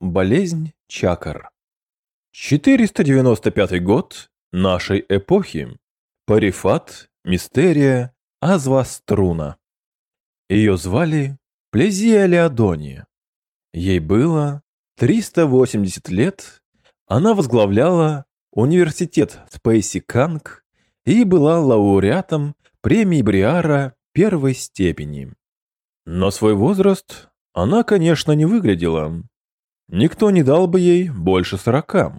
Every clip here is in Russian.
Болезнь чакр. 495 год нашей эпохи. Парифат, Мистерия, Азваструна. Ее звали Плезия Леодони. Ей было 380 лет. Она возглавляла университет Спейси Канг и была лауреатом премии Бриара первой степени. Но свой возраст она, конечно, не выглядела. Никто не дал бы ей больше сорока.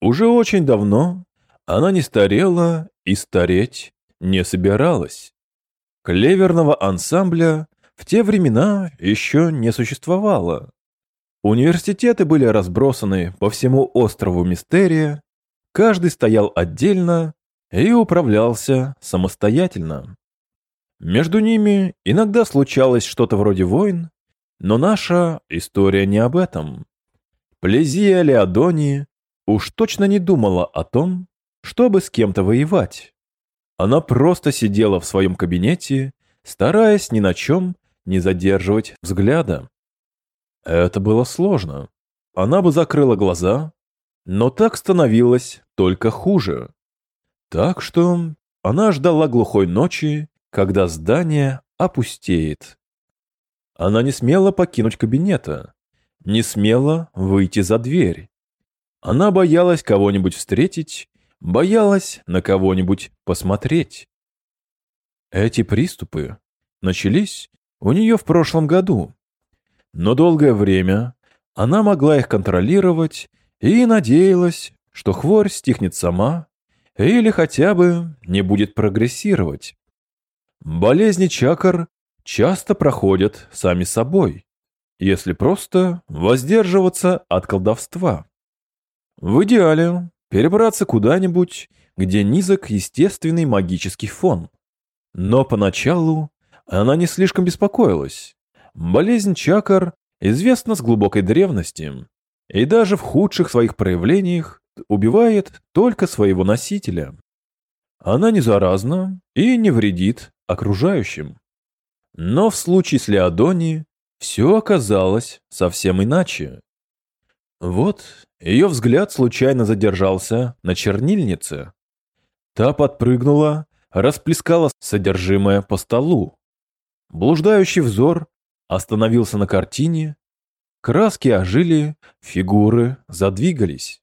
Уже очень давно она не старела и стареть не собиралась. Клеверного ансамбля в те времена еще не существовало. Университеты были разбросаны по всему острову Мистерия, каждый стоял отдельно и управлялся самостоятельно. Между ними иногда случалось что-то вроде войн, но наша история не об этом. Плезия Леодони уж точно не думала о том, чтобы с кем-то воевать. Она просто сидела в своем кабинете, стараясь ни на чем не задерживать взгляда. Это было сложно. Она бы закрыла глаза, но так становилось только хуже. Так что она ждала глухой ночи, когда здание опустеет. Она не смела покинуть кабинета, не смела выйти за дверь. Она боялась кого-нибудь встретить, боялась на кого-нибудь посмотреть. Эти приступы начались у нее в прошлом году, но долгое время она могла их контролировать и надеялась, что хворь стихнет сама или хотя бы не будет прогрессировать. Болезни чакр часто проходят сами собой, если просто воздерживаться от колдовства. В идеале перебраться куда-нибудь, где низок естественный магический фон. Но поначалу она не слишком беспокоилась. Болезнь чакр известна с глубокой древности, и даже в худших своих проявлениях убивает только своего носителя. Она не заразна и не вредит окружающим. Но в случае с Леодони все оказалось совсем иначе. Вот ее взгляд случайно задержался на чернильнице. Та подпрыгнула, расплескала содержимое по столу. Блуждающий взор остановился на картине, краски ожили, фигуры задвигались.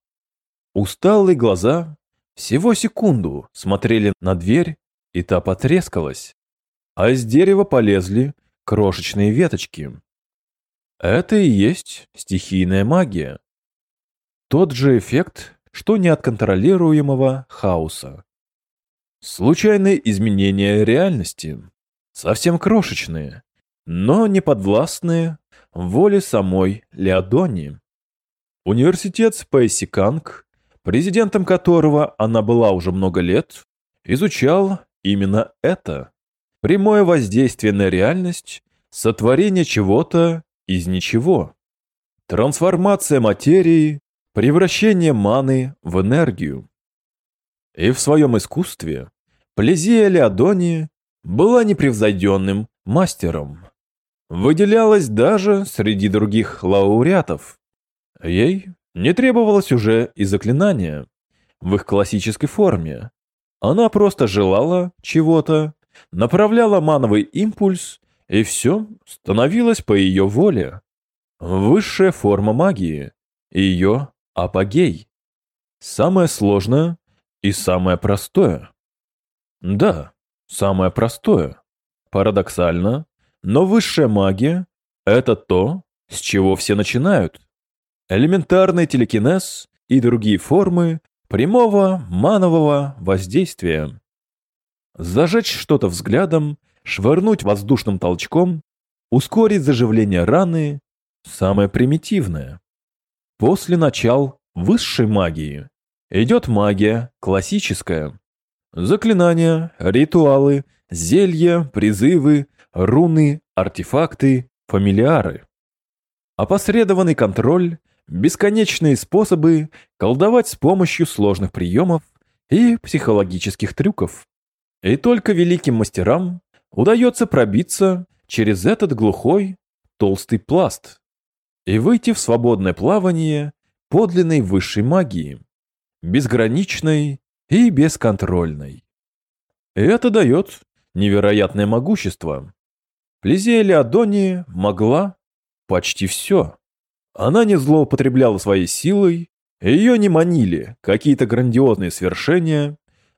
Усталые глаза всего секунду смотрели на дверь и та потрескалась, а из дерева полезли крошечные веточки. Это и есть стихийная магия. Тот же эффект, что не от контролируемого хаоса. Случайные изменения реальности, совсем крошечные, но не подвластные воле самой Леодони. Университет Спейси Канг, президентом которого она была уже много лет, изучал именно это. Прямое воздействие на реальность, сотворение чего-то из ничего. Трансформация материи, превращение маны в энергию. И в своем искусстве Плезия Леодони была непревзойденным мастером. Выделялась даже среди других лауреатов. Ей не требовалось уже и заклинания в их классической форме, она просто желала чего-то, направляла мановый импульс, и все становилось по ее воле. Высшая форма магии, ее апогей. Самое сложное и самое простое. Да, самое простое. Парадоксально, но высшая магия – это то, с чего все начинают. Элементарный телекинез и другие формы прямого манового воздействия. Зажечь что-то взглядом, швырнуть воздушным толчком, ускорить заживление раны – самое примитивное. После начал высшей магии идет магия классическая. Заклинания, ритуалы, зелья, призывы, руны, артефакты, фамилиары. Опосредованный контроль бесконечные способы колдовать с помощью сложных приемов и психологических трюков. И только великим мастерам удается пробиться через этот глухой, толстый пласт. и выйти в свободное плавание подлинной высшей магии, безграничной и бесконтрольной. И это дает невероятное могущество. Плезия Леодония могла почти все. Она не злоупотребляла своей силой, ее не манили какие-то грандиозные свершения,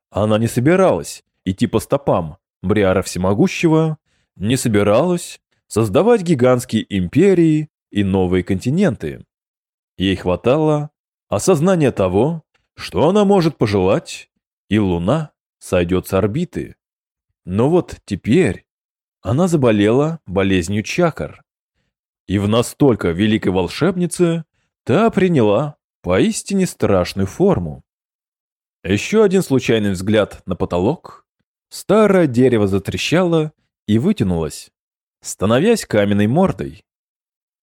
она не собиралась идти по стопам Бриара Всемогущего, не собиралась создавать гигантские империи и новые континенты. Ей хватало осознания того, что она может пожелать, и Луна сойдет с орбиты. Но вот теперь она заболела болезнью чакр. И в настолько великой волшебнице та приняла поистине страшную форму. Еще один случайный взгляд на потолок. Старое дерево затрещало и вытянулось, становясь каменной мордой.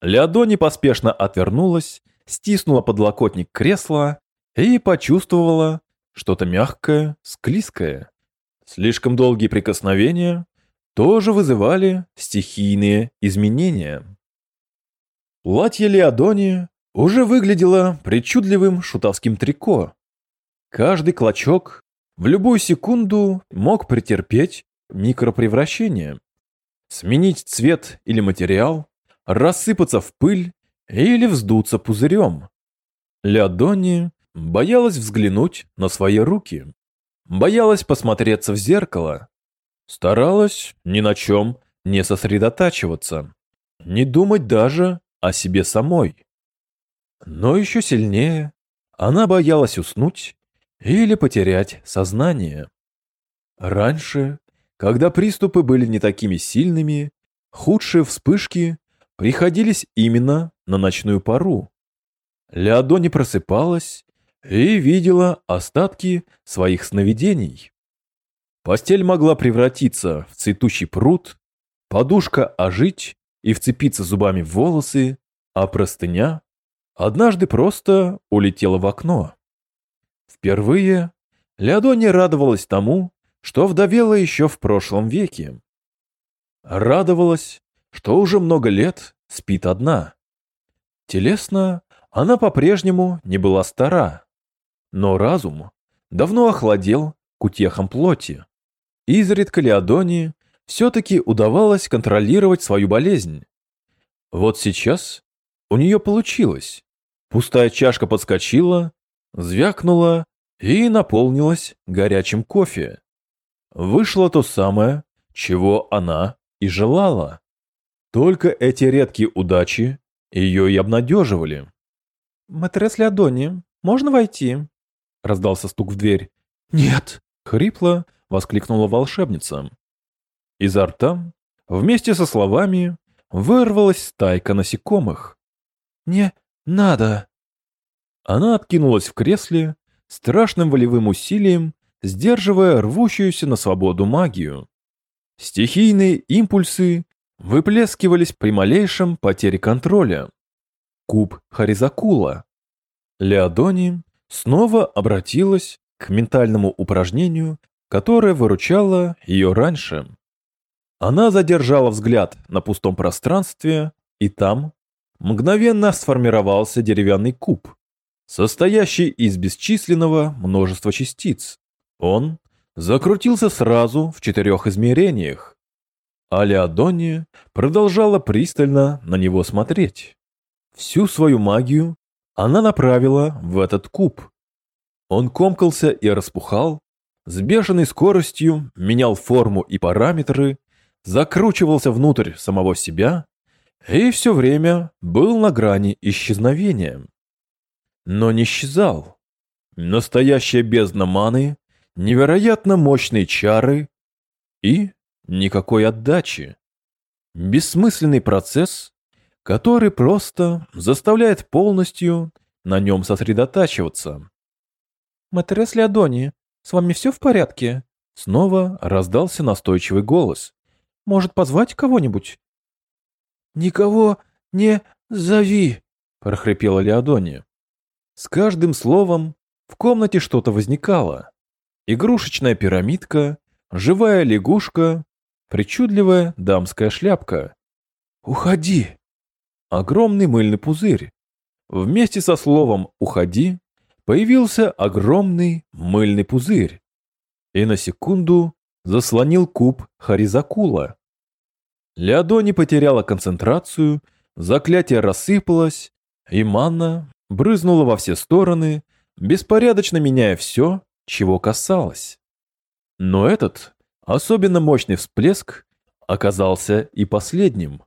Леодони поспешно отвернулась, стиснула подлокотник кресла и почувствовала что-то мягкое, склизкое. Слишком долгие прикосновения тоже вызывали стихийные изменения. Платье Леодони уже выглядело причудливым шутовским трико. Каждый клочок в любую секунду мог претерпеть микропревращение, сменить цвет или материал, рассыпаться в пыль или вздуться пузырем. Леодони боялась взглянуть на свои руки, боялась посмотреться в зеркало, старалась ни на чем не сосредотачиваться, не думать даже о себе самой. Но еще сильнее она боялась уснуть или потерять сознание. Раньше, когда приступы были не такими сильными, худшие вспышки приходились именно на ночную пару. Леодо не просыпалась и видела остатки своих сновидений. Постель могла превратиться в цветущий пруд, подушка ожить и вцепиться зубами в волосы, а простыня однажды просто улетела в окно. Впервые Леодония радовалась тому, что вдовела еще в прошлом веке. Радовалась, что уже много лет спит одна. Телесно она по-прежнему не была стара, но разум давно охладел к утехам плоти. Изредка Леодонии все-таки удавалось контролировать свою болезнь. Вот сейчас у нее получилось. Пустая чашка подскочила, звякнула и наполнилась горячим кофе. Вышло то самое, чего она и желала. Только эти редкие удачи ее и обнадеживали. «Матрес Леодони, можно войти?» Раздался стук в дверь. «Нет!» — хрипло воскликнула волшебница. Изо рта, вместе со словами, вырвалась стайка насекомых. «Не надо!» Она откинулась в кресле, страшным волевым усилием, сдерживая рвущуюся на свободу магию. Стихийные импульсы выплескивались при малейшем потере контроля. Куб Харизакула. Леодони снова обратилась к ментальному упражнению, которое выручало ее раньше. Она задержала взгляд на пустом пространстве, и там мгновенно сформировался деревянный куб, состоящий из бесчисленного множества частиц. Он закрутился сразу в четырех измерениях, а Леодония продолжала пристально на него смотреть. Всю свою магию она направила в этот куб. Он комкался и распухал, с бешеной скоростью менял форму и параметры, закручивался внутрь самого себя и все время был на грани исчезновения. Но не исчезал. Настоящая бездна маны, невероятно мощные чары и никакой отдачи. Бессмысленный процесс, который просто заставляет полностью на нем сосредотачиваться. «Матерес Леодони, с вами все в порядке?» Снова раздался настойчивый голос. «Может, позвать кого-нибудь?» «Никого не зови!» — прохрипела Леодония. С каждым словом в комнате что-то возникало. Игрушечная пирамидка, живая лягушка, причудливая дамская шляпка. «Уходи!» огромный мыльный пузырь. Вместе со словом «уходи» появился огромный мыльный пузырь. И на секунду заслонил куб Харизакула. Леодони потеряла концентрацию, заклятие рассыпалось, и манна брызнула во все стороны, беспорядочно меняя все, чего касалось. Но этот особенно мощный всплеск оказался и последним.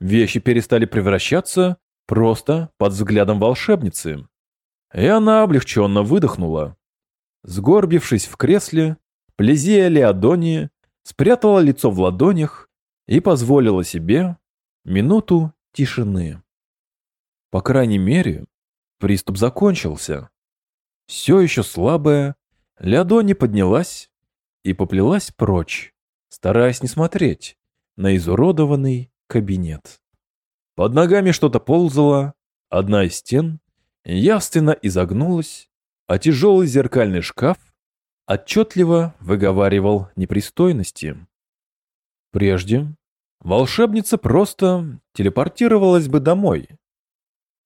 Вещи перестали превращаться просто под взглядом волшебницы. И она облегченно выдохнула. Сгорбившись в кресле, Плезия Леодония спрятала лицо в ладонях и позволила себе минуту тишины. По крайней мере, приступ закончился. Все еще слабая, Леодони поднялась и поплелась прочь, стараясь не смотреть на изуродованный кабинет. Под ногами что-то ползало, одна из стен явственно изогнулась, а тяжелый зеркальный шкаф отчетливо выговаривал непристойности. Прежде волшебница просто телепортировалась бы домой.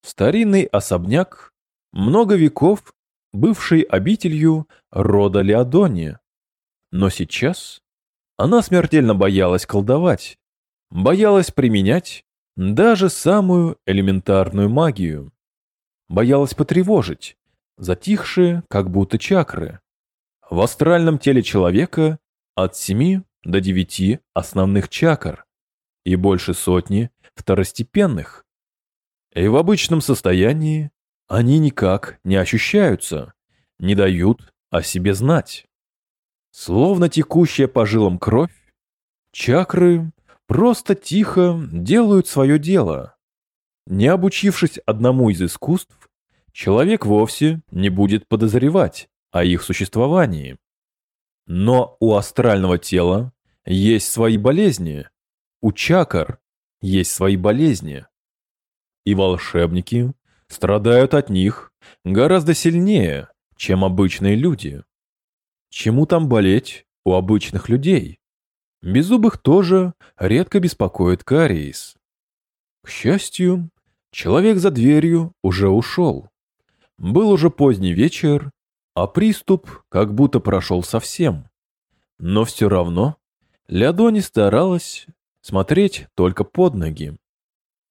Старинный особняк, много веков бывший обителью рода Леодони. Но сейчас она смертельно боялась колдовать, боялась применять даже самую элементарную магию. Боялась потревожить затихшие, как будто чакры. В астральном теле человека от семи до девяти основных чакр и больше сотни второстепенных. И в обычном состоянии они никак не ощущаются, не дают о себе знать. Словно текущая по жилам кровь, чакры просто тихо делают свое дело. Не обучившись одному из искусств, человек вовсе не будет подозревать о их существовании. Но у астрального тела есть свои болезни, у чакр есть свои болезни. И волшебники страдают от них гораздо сильнее, чем обычные люди. Чему там болеть у обычных людей? Беззубых тоже редко беспокоит кариес. К счастью, человек за дверью уже ушел. Был уже поздний вечер, а приступ как будто прошел совсем. Но все равно Леодони старалась смотреть только под ноги.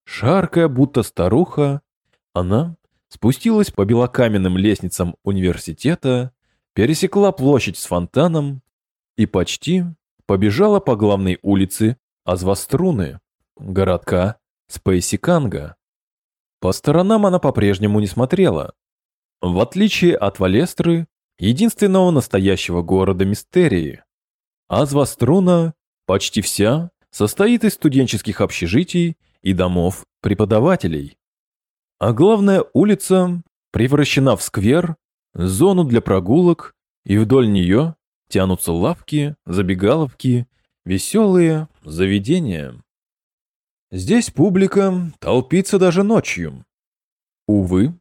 Шаркая, будто старуха, она спустилась по белокаменным лестницам университета, пересекла площадь с фонтаном и почти побежала по главной улице Азваструны, городка Спейсиканга. По сторонам она по-прежнему не смотрела. В отличие от Валестры, единственного настоящего города Мистерии, Азваструна почти вся состоит из студенческих общежитий и домов преподавателей. А главная улица превращена в сквер, зону для прогулок, и вдоль нее тянутся лавки, забегаловки, веселые заведения. Здесь публика толпится даже ночью. Увы,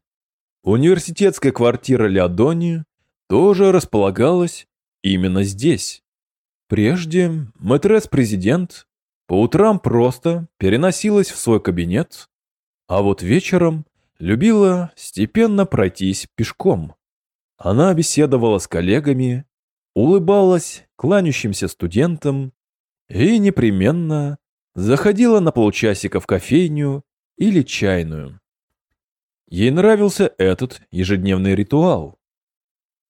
университетская квартира Леодони тоже располагалась именно здесь. Прежде мэтрес-президент по утрам просто переносилась в свой кабинет, а вот вечером любила степенно пройтись пешком. Она беседовала с коллегами, улыбалась кланяющимся студентам и непременно заходила на полчасика в кофейню или чайную. Ей нравился этот ежедневный ритуал.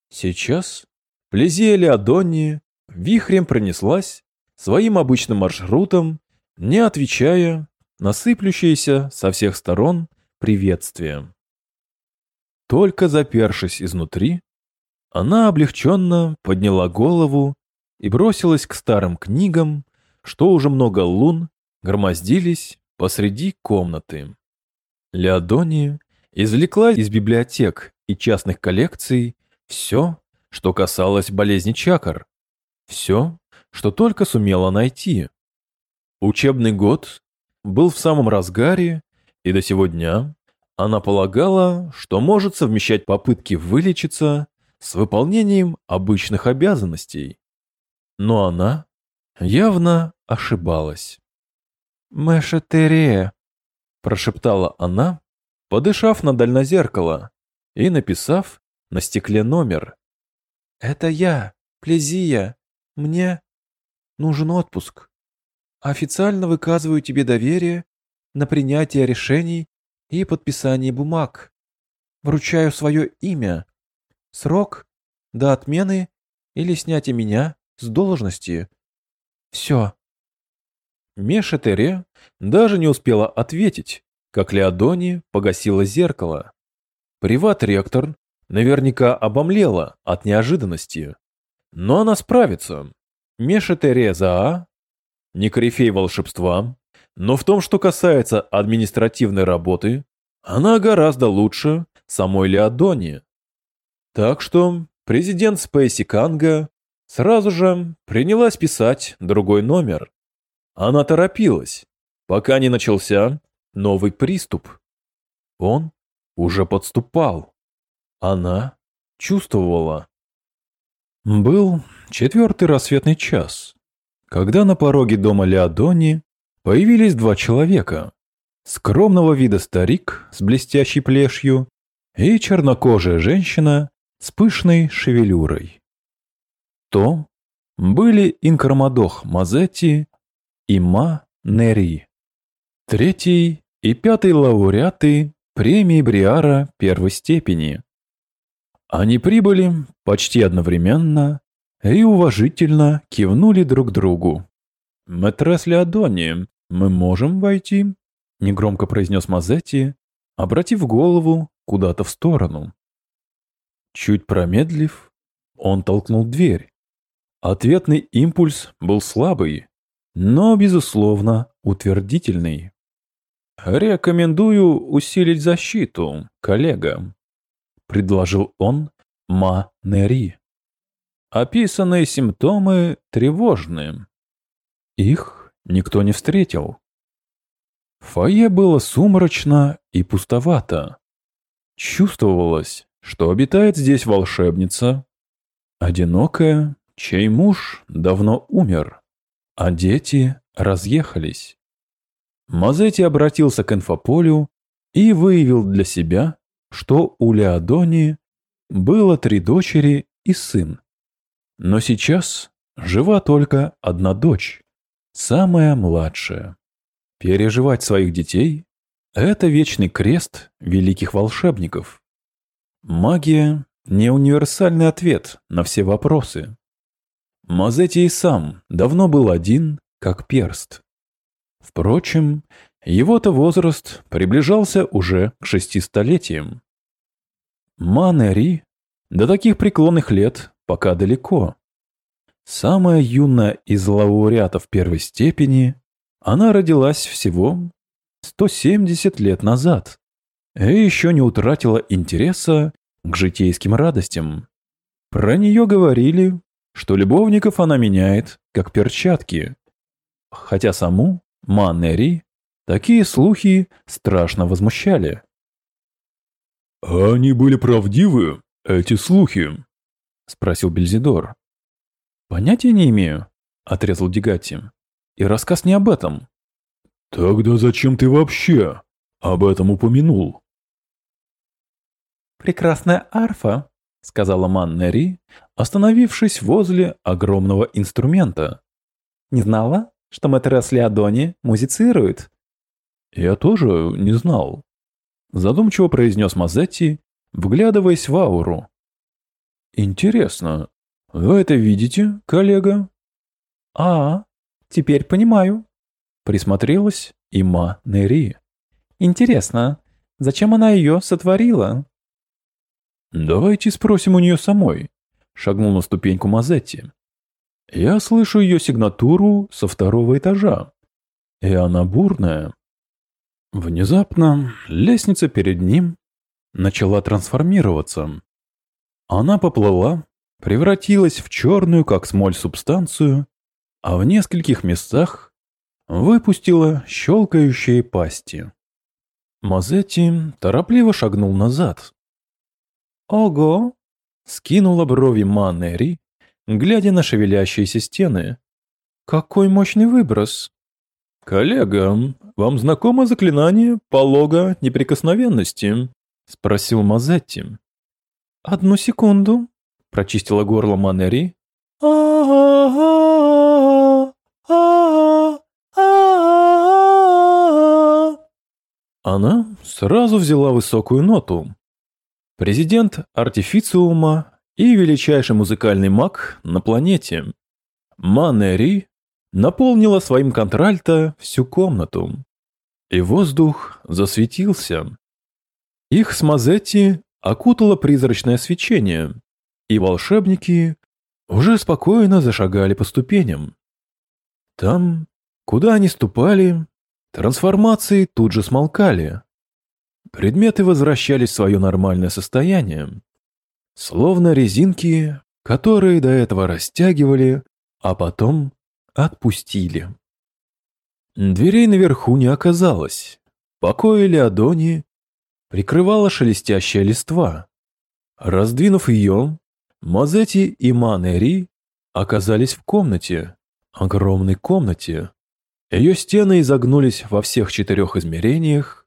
Сейчас Плезия Леодонни вихрем пронеслась своим обычным маршрутом, не отвечая на сыплющиеся со всех сторон приветствием. Только запершись изнутри, она облегченно подняла голову и бросилась к старым книгам, что уже много лун громоздились посреди комнаты. Леодония извлекла из библиотек и частных коллекций все, что касалось болезни чакр, все, что только сумела найти. Учебный год был в самом разгаре, и до сего дня она полагала, что может совмещать попытки вылечиться с выполнением обычных обязанностей. Но она явно ошибалась. «Мэшетере», прошептала она, подышав на дальнозеркало и написав на стекле номер. «Это я, Плезия. Мне нужен отпуск. Официально выказываю тебе доверие на принятие решений и подписание бумаг. Вручаю свое имя. Срок до отмены или снятия меня с должности. Все. Меша Тере даже не успела ответить, как Леодони погасила зеркало. Приват-ректор наверняка обомлела от неожиданности. Но она справится. Меша Тере Заа не корифей волшебства, но в том, что касается административной работы, она гораздо лучше самой Леодони. Так что президент Спейси Канга сразу же принялась писать другой номер. Она торопилась, пока не начался новый приступ. Он уже подступал. Она чувствовала. Был четвертый рассветный час, когда на пороге дома Леодони появились два человека. Скромного вида старик с блестящей плешью и чернокожая женщина с пышной шевелюрой. То были Инкармадох Мазетти и Ма Нери. Третий и пятый лауреаты премии Бриара первой степени. Они прибыли почти одновременно и уважительно кивнули друг другу. «Мэтрес Леодони, мы можем войти?» — негромко произнес Мазетти, обратив голову куда-то в сторону. Чуть промедлив, он толкнул дверь. Ответный импульс был слабый, но, безусловно, утвердительный. «Рекомендую усилить защиту, коллега», — предложил он Ма Нери. «Описанные симптомы тревожны». Их никто не встретил. В фойе было сумрачно и пустовато. Чувствовалось, что обитает здесь волшебница, одинокая, чей муж давно умер, а дети разъехались. Мазетти обратился к инфополю и выявил для себя, что у Леодони было три дочери и сын. Но сейчас жива только одна дочь, самая младшая. Переживать своих детей – это вечный крест великих волшебников. Магия – не универсальный ответ на все вопросы. Мазетти и сам давно был один, как перст. Впрочем, его-то возраст приближался уже к шести столетиям. Манери до таких преклонных лет пока далеко. Самая юная из лауреатов первой степени, она родилась всего 170 лет назад и еще не утратила интереса к житейским радостям. Про нее говорили, что любовников она меняет, как перчатки, хотя саму Маннери такие слухи страшно возмущали. «А они были правдивы, эти слухи?» — спросил Бельзидор. «Понятия не имею», — отрезал Дегати. «И рассказ не об этом». «Тогда зачем ты вообще об этом упомянул?» «Прекрасная арфа», — сказала Маннери, остановившись возле огромного инструмента. «Не знала?» что Матерас Леодони музицирует. Я тоже не знал. Задумчиво произнес Мазетти, вглядываясь в ауру. Интересно, вы это видите, коллега? А, теперь понимаю. Присмотрелась и Ма Нери. Интересно, зачем она ее сотворила? Давайте спросим у нее самой. Шагнул на ступеньку Мазетти. Я слышу ее сигнатуру со второго этажа. И она бурная. Внезапно лестница перед ним начала трансформироваться. Она поплыла, превратилась в черную, как смоль, субстанцию, а в нескольких местах выпустила щелкающие пасти. Мазетти торопливо шагнул назад. «Ого!» — скинула брови Маннери, глядя на шевелящиеся стены. «Какой мощный выброс!» «Коллега, вам знакомо заклинание полога неприкосновенности?» — спросил Мазетти. «Одну секунду», — прочистила горло Манери. Она сразу взяла высокую ноту. Президент артифициума и величайший музыкальный маг на планете. Манери наполнила своим контральто всю комнату. И воздух засветился. Их с Мазетти окутало призрачное свечение, и волшебники уже спокойно зашагали по ступеням. Там, куда они ступали, трансформации тут же смолкали. Предметы возвращались в свое нормальное состояние, словно резинки, которые до этого растягивали, а потом отпустили. Дверей наверху не оказалось. Покоя Леодони прикрывала шелестящая листва. Раздвинув ее, Мазети и Манери оказались в комнате, огромной комнате. Ее стены изогнулись во всех четырех измерениях,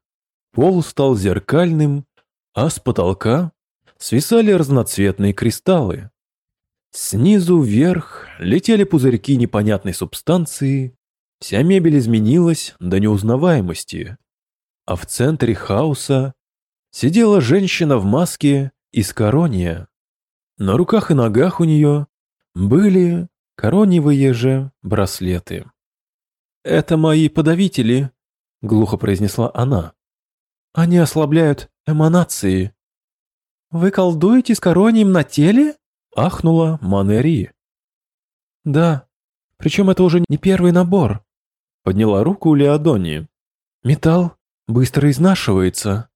пол стал зеркальным, а с потолка свисали разноцветные кристаллы. Снизу вверх летели пузырьки непонятной субстанции, вся мебель изменилась до неузнаваемости, а в центре хаоса сидела женщина в маске из корония. На руках и ногах у нее были короневые же браслеты. «Это мои подавители», — глухо произнесла она. «Они ослабляют эманации». «Вы колдуете с коронием на теле?» — ахнула Манери. «Да, причем это уже не первый набор», — подняла руку Леодони. «Металл быстро изнашивается».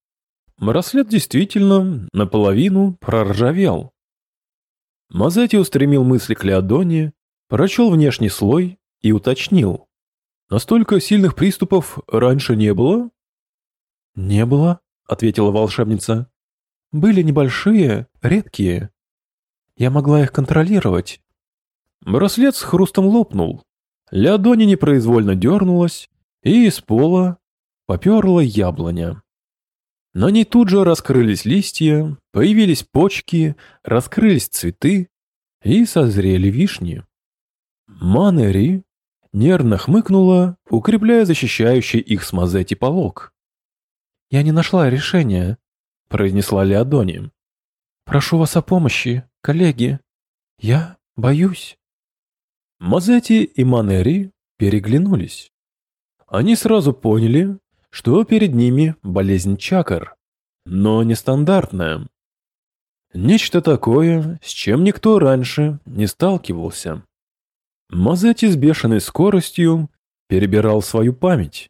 Браслет действительно наполовину проржавел. Мазетти устремил мысли к Леодоне, прочел внешний слой и уточнил. «Настолько сильных приступов раньше не было?» «Не было», — ответила волшебница. «Были небольшие, редкие. Я могла их контролировать». Браслет с хрустом лопнул. Леодони непроизвольно дернулась, и из пола поперла яблоня. На ней тут же раскрылись листья, появились почки, раскрылись цветы и созрели вишни. Манери нервно хмыкнула, укрепляя защищающий их с Мазетти полог. «Я не нашла решения», — произнесла Леодони. «Прошу вас о помощи, коллеги. Я боюсь». Мазетти и Манери переглянулись. Они сразу поняли, что перед ними болезнь чакр, но нестандартная. Нечто такое, с чем никто раньше не сталкивался. Мазетти с бешеной скоростью перебирал свою память.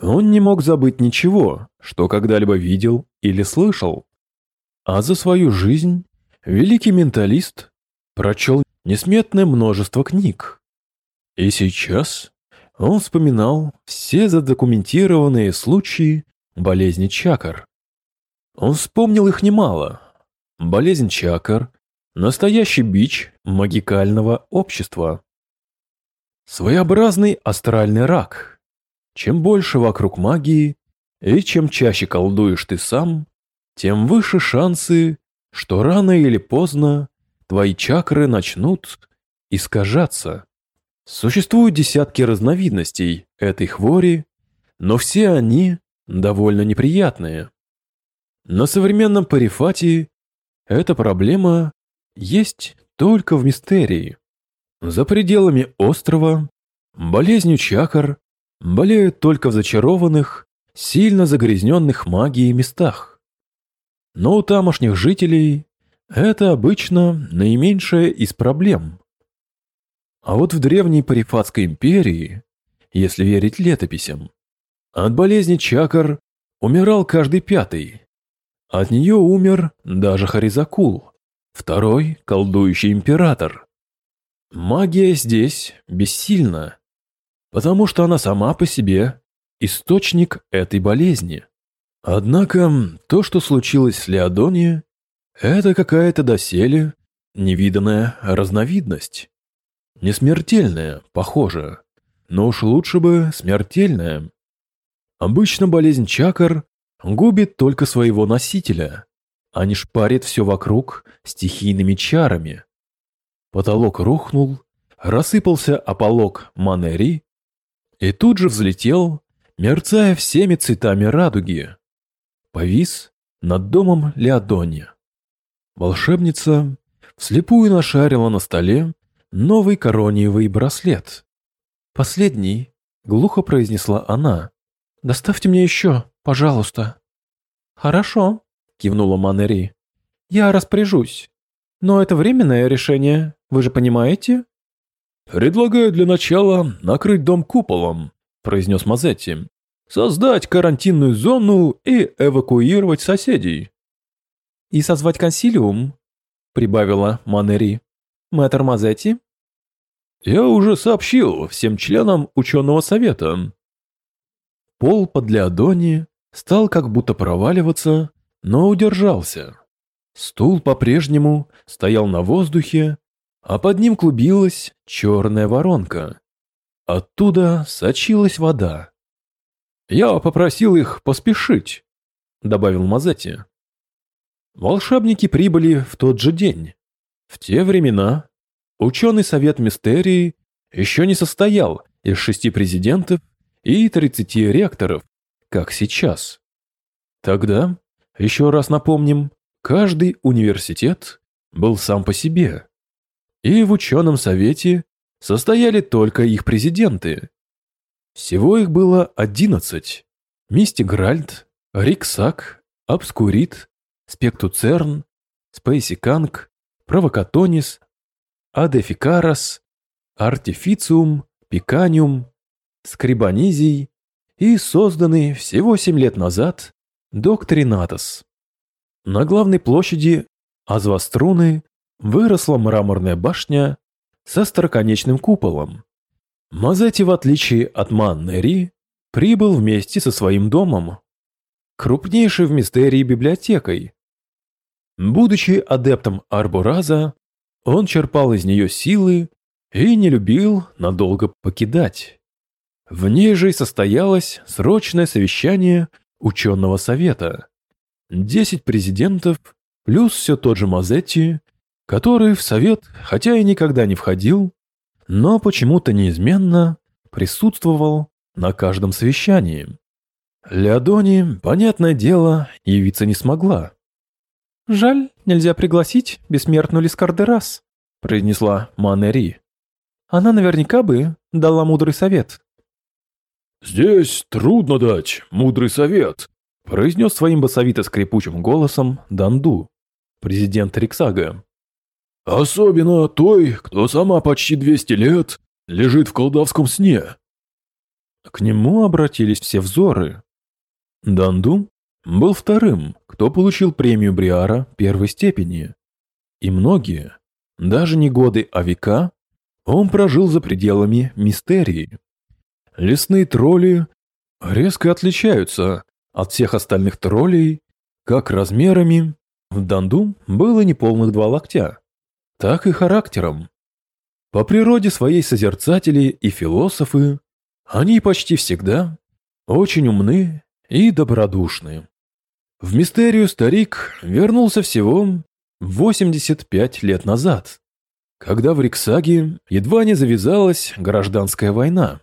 Он не мог забыть ничего, что когда-либо видел или слышал. А за свою жизнь великий менталист прочел несметное множество книг. И сейчас он вспоминал все задокументированные случаи болезни чакр. Он вспомнил их немало. Болезнь чакр – настоящий бич магикального общества. Своеобразный астральный рак. Чем больше вокруг магии, и чем чаще колдуешь ты сам, тем выше шансы, что рано или поздно твои чакры начнут искажаться. Существуют десятки разновидностей этой хвори, но все они довольно неприятные. На современном парифате эта проблема есть только в мистерии. За пределами острова болезнью чакр болеют только в зачарованных, сильно загрязненных магией местах. Но у тамошних жителей это обычно наименьшая из проблем. А вот в древней Парифатской империи, если верить летописям, от болезни чакр умирал каждый пятый. От нее умер даже Харизакул, второй колдующий император. Магия здесь бессильна, потому что она сама по себе источник этой болезни. Однако то, что случилось с Леодони, это какая-то доселе невиданная разновидность. Не смертельная, похоже, но уж лучше бы смертельная. Обычно болезнь чакр губит только своего носителя, а не шпарит все вокруг стихийными чарами. Потолок рухнул, рассыпался ополок Манери и тут же взлетел, мерцая всеми цветами радуги. Повис над домом Леодони. Волшебница вслепую нашарила на столе новый корониевый браслет. «Последний», — глухо произнесла она. «Доставьте мне еще, пожалуйста». «Хорошо», — кивнула Манери. «Я распоряжусь. Но это временное решение, вы же понимаете?» «Предлагаю для начала накрыть дом куполом», — произнес Мазетти. «Создать карантинную зону и эвакуировать соседей». «И созвать консилиум», — прибавила Манери. «Мэтр Мазетти?» «Я уже сообщил всем членам ученого совета». Пол под Леодони стал как будто проваливаться, но удержался. Стул по-прежнему стоял на воздухе, а под ним клубилась черная воронка. Оттуда сочилась вода. «Я попросил их поспешить», — добавил Мазетти. Волшебники прибыли в тот же день. В те времена ученый совет Мистерии еще не состоял из шести президентов и тридцати ректоров, как сейчас. Тогда, еще раз напомним, каждый университет был сам по себе и в ученом совете состояли только их президенты. Всего их было одиннадцать. Мистигральд, Риксак, Обскурит, Спектуцерн, Спейсиканг, Провокатонис, Адефикарас, Артифициум, Пиканиум, Скрибонизий и созданный всего семь лет назад Доктринатос. На главной площади Азваструны выросла мраморная башня со строконечным куполом. Мазетти, в отличие от Маннери, прибыл вместе со своим домом, крупнейшей в мистерии библиотекой. Будучи адептом Арбораза, он черпал из нее силы и не любил надолго покидать. В ней же и состоялось срочное совещание ученого совета. Десять президентов плюс все тот же Мазетти который в совет, хотя и никогда не входил, но почему-то неизменно присутствовал на каждом совещании. Леодони, понятное дело, явиться не смогла. «Жаль, нельзя пригласить бессмертную Лискардерас», — произнесла Манери. «Она наверняка бы дала мудрый совет». «Здесь трудно дать мудрый совет», — произнес своим басовито-скрипучим голосом Данду, президент Риксага. Особенно той, кто сама почти 200 лет лежит в колдовском сне. К нему обратились все взоры. Данду был вторым, кто получил премию Бриара первой степени. И многие, даже не годы, а века, он прожил за пределами мистерии. Лесные тролли резко отличаются от всех остальных троллей, как размерами, в Данду было неполных два локтя так и характером. По природе своей созерцатели и философы, они почти всегда очень умны и добродушны. В мистерию старик вернулся всего 85 лет назад, когда в Риксаге едва не завязалась гражданская война.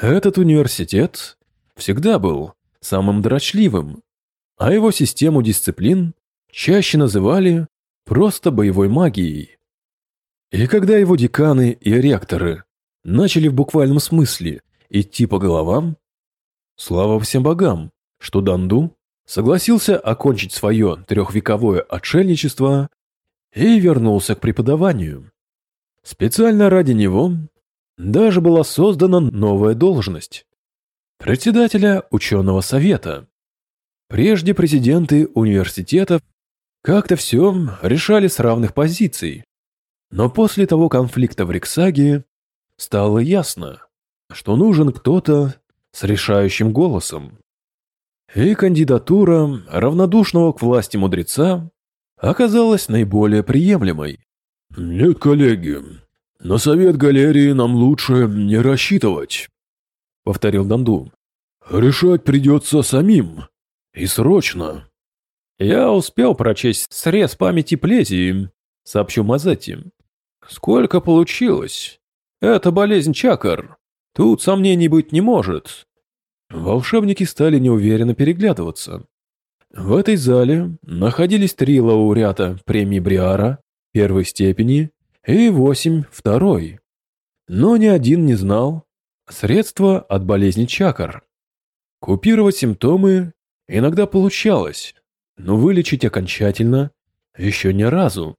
Этот университет всегда был самым дрочливым, а его систему дисциплин чаще называли просто боевой магией. И когда его деканы и ректоры начали в буквальном смысле идти по головам, слава всем богам, что Данду согласился окончить свое трехвековое отшельничество и вернулся к преподаванию. Специально ради него даже была создана новая должность – председателя ученого совета. Прежде президенты университетов как-то все решали с равных позиций. Но после того конфликта в Риксаге стало ясно, что нужен кто-то с решающим голосом. И кандидатура равнодушного к власти мудреца оказалась наиболее приемлемой. «Нет, коллеги, на совет галерии нам лучше не рассчитывать», — повторил Данду. решать придется самим. И срочно. Я успел прочесть срез памяти Плезии, сообщу Мазетти. Сколько получилось? Это болезнь чакр. Тут сомнений быть не может. Волшебники стали неуверенно переглядываться. В этой зале находились три лауреата премии Бриара первой степени и восемь второй. Но ни один не знал средства от болезни чакр. Купировать симптомы иногда получалось, но вылечить окончательно еще ни разу.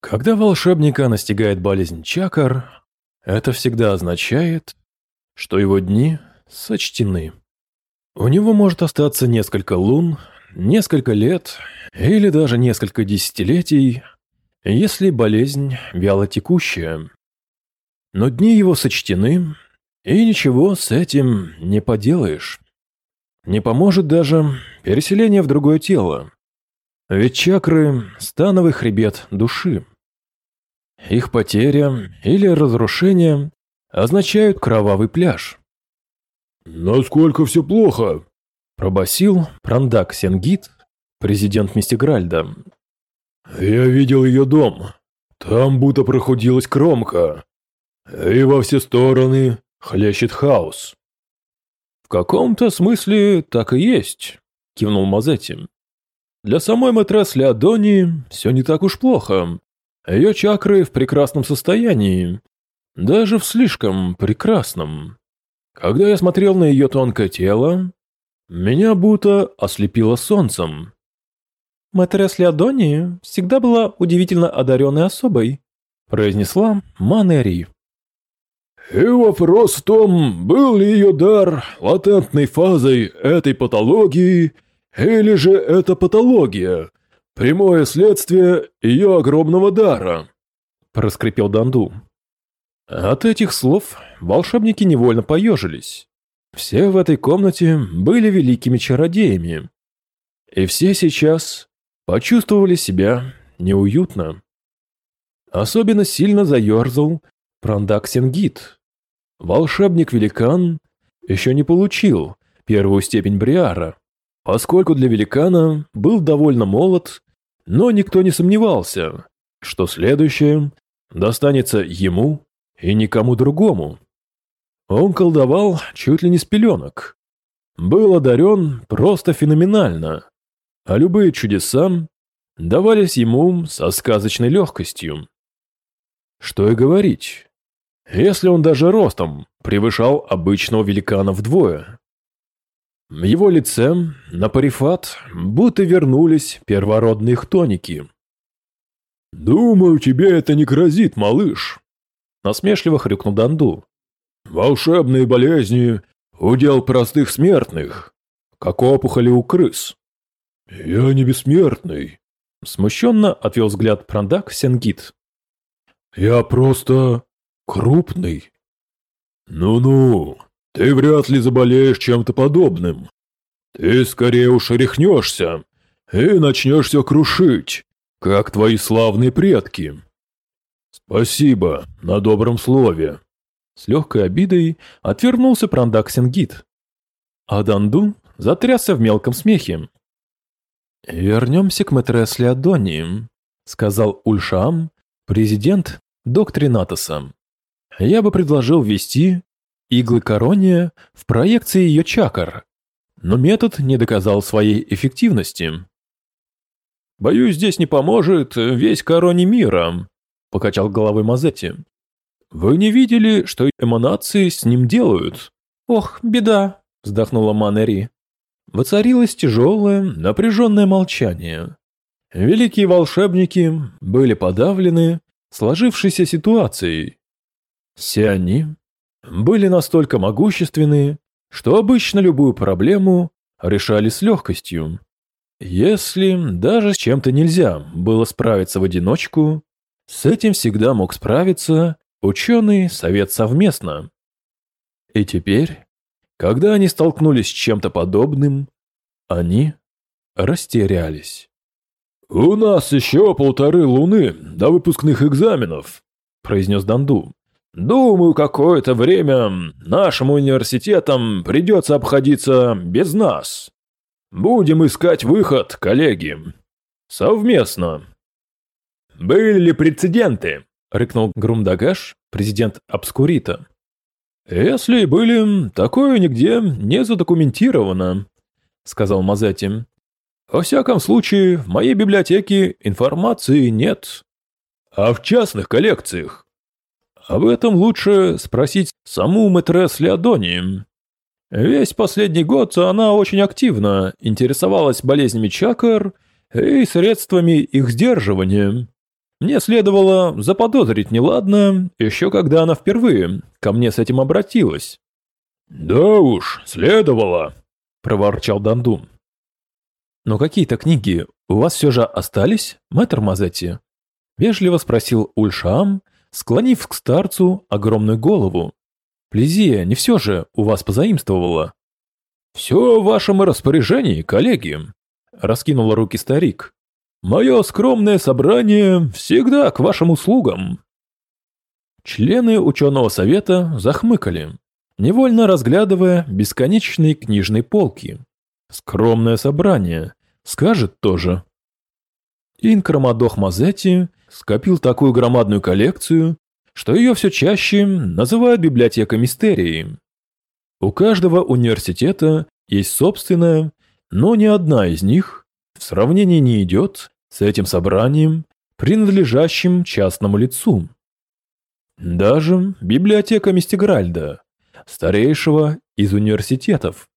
Когда волшебника настигает болезнь чакр, это всегда означает, что его дни сочтены. У него может остаться несколько лун, несколько лет или даже несколько десятилетий, если болезнь вялотекущая. Но дни его сочтены, и ничего с этим не поделаешь. Не поможет даже переселение в другое тело. Ведь чакры – становый хребет души. Их потеря или разрушение означают кровавый пляж. «Насколько все плохо?» – пробасил Прандак Сенгит, президент Мистигральда. «Я видел ее дом. Там будто проходилась кромка. И во все стороны хлещет хаос». «В каком-то смысле так и есть», – кивнул Мазетти. «Для самой матрес Леодонии все не так уж плохо. Ее чакры в прекрасном состоянии, даже в слишком прекрасном. Когда я смотрел на ее тонкое тело, меня будто ослепило солнцем. «Матрес Леодони всегда была удивительно одаренной особой», произнесла Манери. И вопрос в том, был ли ее дар латентной фазой этой патологии, или же это патология, прямое следствие ее огромного дара, проскрипел Данду. От этих слов волшебники невольно поежились. Все в этой комнате были великими чародеями. И все сейчас почувствовали себя неуютно. Особенно сильно заерзал Прандак Сенгит. Волшебник-великан еще не получил первую степень Бриара, поскольку для великана был довольно молод, но никто не сомневался, что следующее достанется ему и никому другому. Он колдовал чуть ли не с пеленок. Был одарен просто феноменально, а любые чудеса давались ему со сказочной легкостью. Что и говорить, если он даже ростом превышал обычного великана вдвое. В его лице на парифат будто вернулись первородные хтоники. «Думаю, тебе это не грозит, малыш», Насмешливо хрюкнул Данду. «Волшебные болезни – удел простых смертных, как опухоли у крыс». «Я не бессмертный», – смущенно отвел взгляд Прандак Сенгит. «Я просто крупный». «Ну-ну, ты вряд ли заболеешь чем-то подобным. Ты скорее уж рехнешься и начнешь все крушить, как твои славные предки». «Спасибо, на добром слове». С легкой обидой отвернулся Прандак Сенгит. А Данду затрясся в мелком смехе. «Вернемся к Мэтрес Леодонии», — сказал Ульшам, президент Доктринатоса. «Я бы предложил ввести иглы корония в проекции ее чакр, но метод не доказал своей эффективности». «Боюсь, здесь не поможет весь короний мира», – покачал головой Мазетти. «Вы не видели, что эманации с ним делают?» «Ох, беда!» – вздохнула Манери. Воцарилось тяжелое, напряженное молчание. Великие волшебники были подавлены сложившейся ситуацией. Все они были настолько могущественны, что обычно любую проблему решали с легкостью. Если даже с чем-то нельзя было справиться в одиночку, с этим всегда мог справиться ученый совет совместно. И теперь, когда они столкнулись с чем-то подобным, они растерялись. «У нас еще полторы луны до выпускных экзаменов», – произнес Данду. Думаю, какое-то время нашим университетам придется обходиться без нас. Будем искать выход, коллеги. Совместно. Были ли прецеденты? Рыкнул Грумдагаш, президент Обскурита. Если были, такое нигде не задокументировано, сказал Мазетти. Во всяком случае, в моей библиотеке информации нет. А в частных коллекциях? Об этом лучше спросить саму мэтресс Леодонии. Весь последний год она очень активно интересовалась болезнями чакр и средствами их сдерживания. Мне следовало заподозрить неладно, еще когда она впервые ко мне с этим обратилась. «Да уж, следовало», — проворчал Дандун. «Но какие-то книги у вас все же остались, мэтр Мазетти?» — вежливо спросил Ульшам, склонив к старцу огромную голову. «Плезия не все же у вас позаимствовала?» «Все в вашем распоряжении, коллеги», — раскинул руки старик. Мое скромное собрание всегда к вашим услугам. Члены ученого совета захмыкали, невольно разглядывая бесконечные книжные полки. Скромное собрание, скажет тоже. Инкромадох Мазетти скопил такую громадную коллекцию, что ее все чаще называют библиотекой мистерии. У каждого университета есть собственная, но ни одна из них в сравнении не идет с этим собранием, принадлежащим частному лицу. Даже библиотека Мистигральда, старейшего из университетов.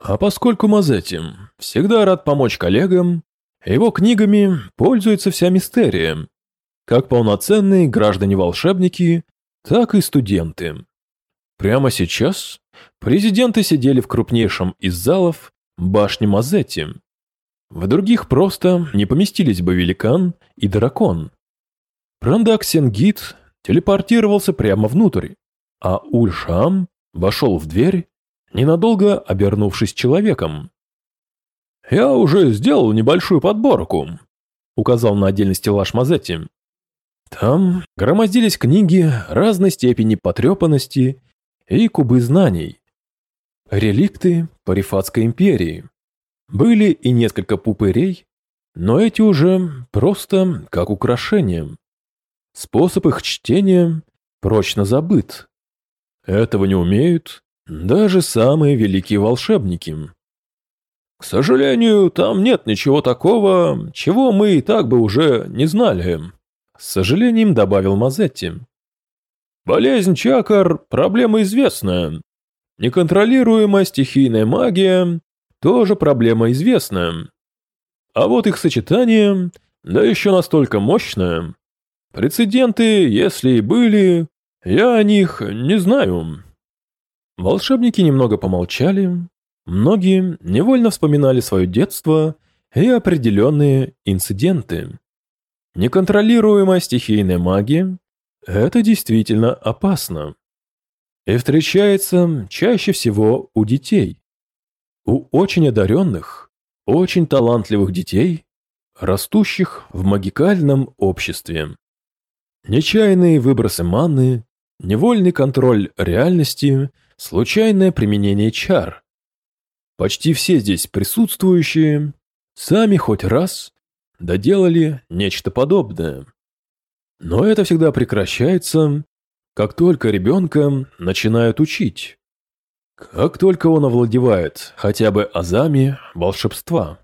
А поскольку Мазетти всегда рад помочь коллегам, его книгами пользуется вся мистерия, как полноценные граждане-волшебники, так и студенты. Прямо сейчас президенты сидели в крупнейшем из залов башни Мазетти, в других просто не поместились бы великан и дракон. Прандак Сенгит телепортировался прямо внутрь, а Ульшам вошел в дверь, ненадолго обернувшись человеком. «Я уже сделал небольшую подборку», — указал на отдельный стеллаж Мазетти. Там громоздились книги разной степени потрепанности и кубы знаний. Реликты Парифатской империи. Были и несколько пупырей, но эти уже просто как украшения. Способ их чтения прочно забыт. Этого не умеют даже самые великие волшебники. К сожалению, там нет ничего такого, чего мы и так бы уже не знали. С сожалением добавил Мазетти. Болезнь чакр – проблема известная. Неконтролируемая стихийная магия тоже проблема известная. А вот их сочетание, да еще настолько мощное. Прецеденты, если и были, я о них не знаю. Волшебники немного помолчали. Многие невольно вспоминали свое детство и определенные инциденты. Неконтролируемая стихийная магия – это действительно опасно. И встречается чаще всего у детей. У очень одаренных, очень талантливых детей, растущих в магикальном обществе. Нечаянные выбросы маны, невольный контроль реальности, случайное применение чар. Почти все здесь присутствующие сами хоть раз доделали нечто подобное. Но это всегда прекращается, как только ребенка начинают учить. Как только он овладевает хотя бы азами волшебства,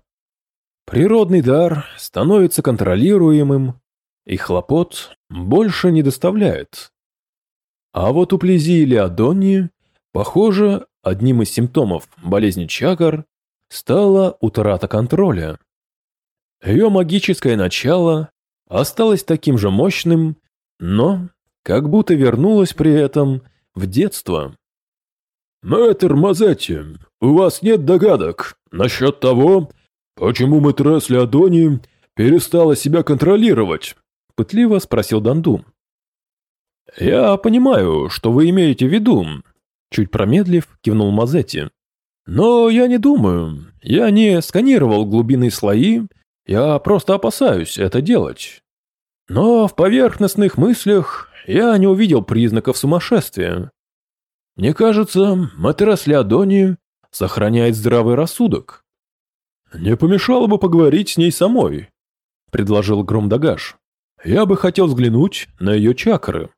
природный дар становится контролируемым, и хлопот больше не доставляет. А вот у Плези или Адонни, похоже, одним из симптомов болезни Чакар стала утрата контроля. Ее магическое начало осталось таким же мощным, но как будто вернулось при этом в детство. «Мэтр Мазетти, у вас нет догадок насчет того, почему мэтресс Леодони перестала себя контролировать?» – пытливо спросил Данду. «Я понимаю, что вы имеете в виду», – чуть промедлив, кивнул Мазетти. «Но я не думаю. Я не сканировал глубинные слои, я просто опасаюсь это делать. Но в поверхностных мыслях я не увидел признаков сумасшествия. Мне кажется, матрас Леодони сохраняет здравый рассудок. Не помешало бы поговорить с ней самой, предложил Громдагаш. Я бы хотел взглянуть на ее чакры.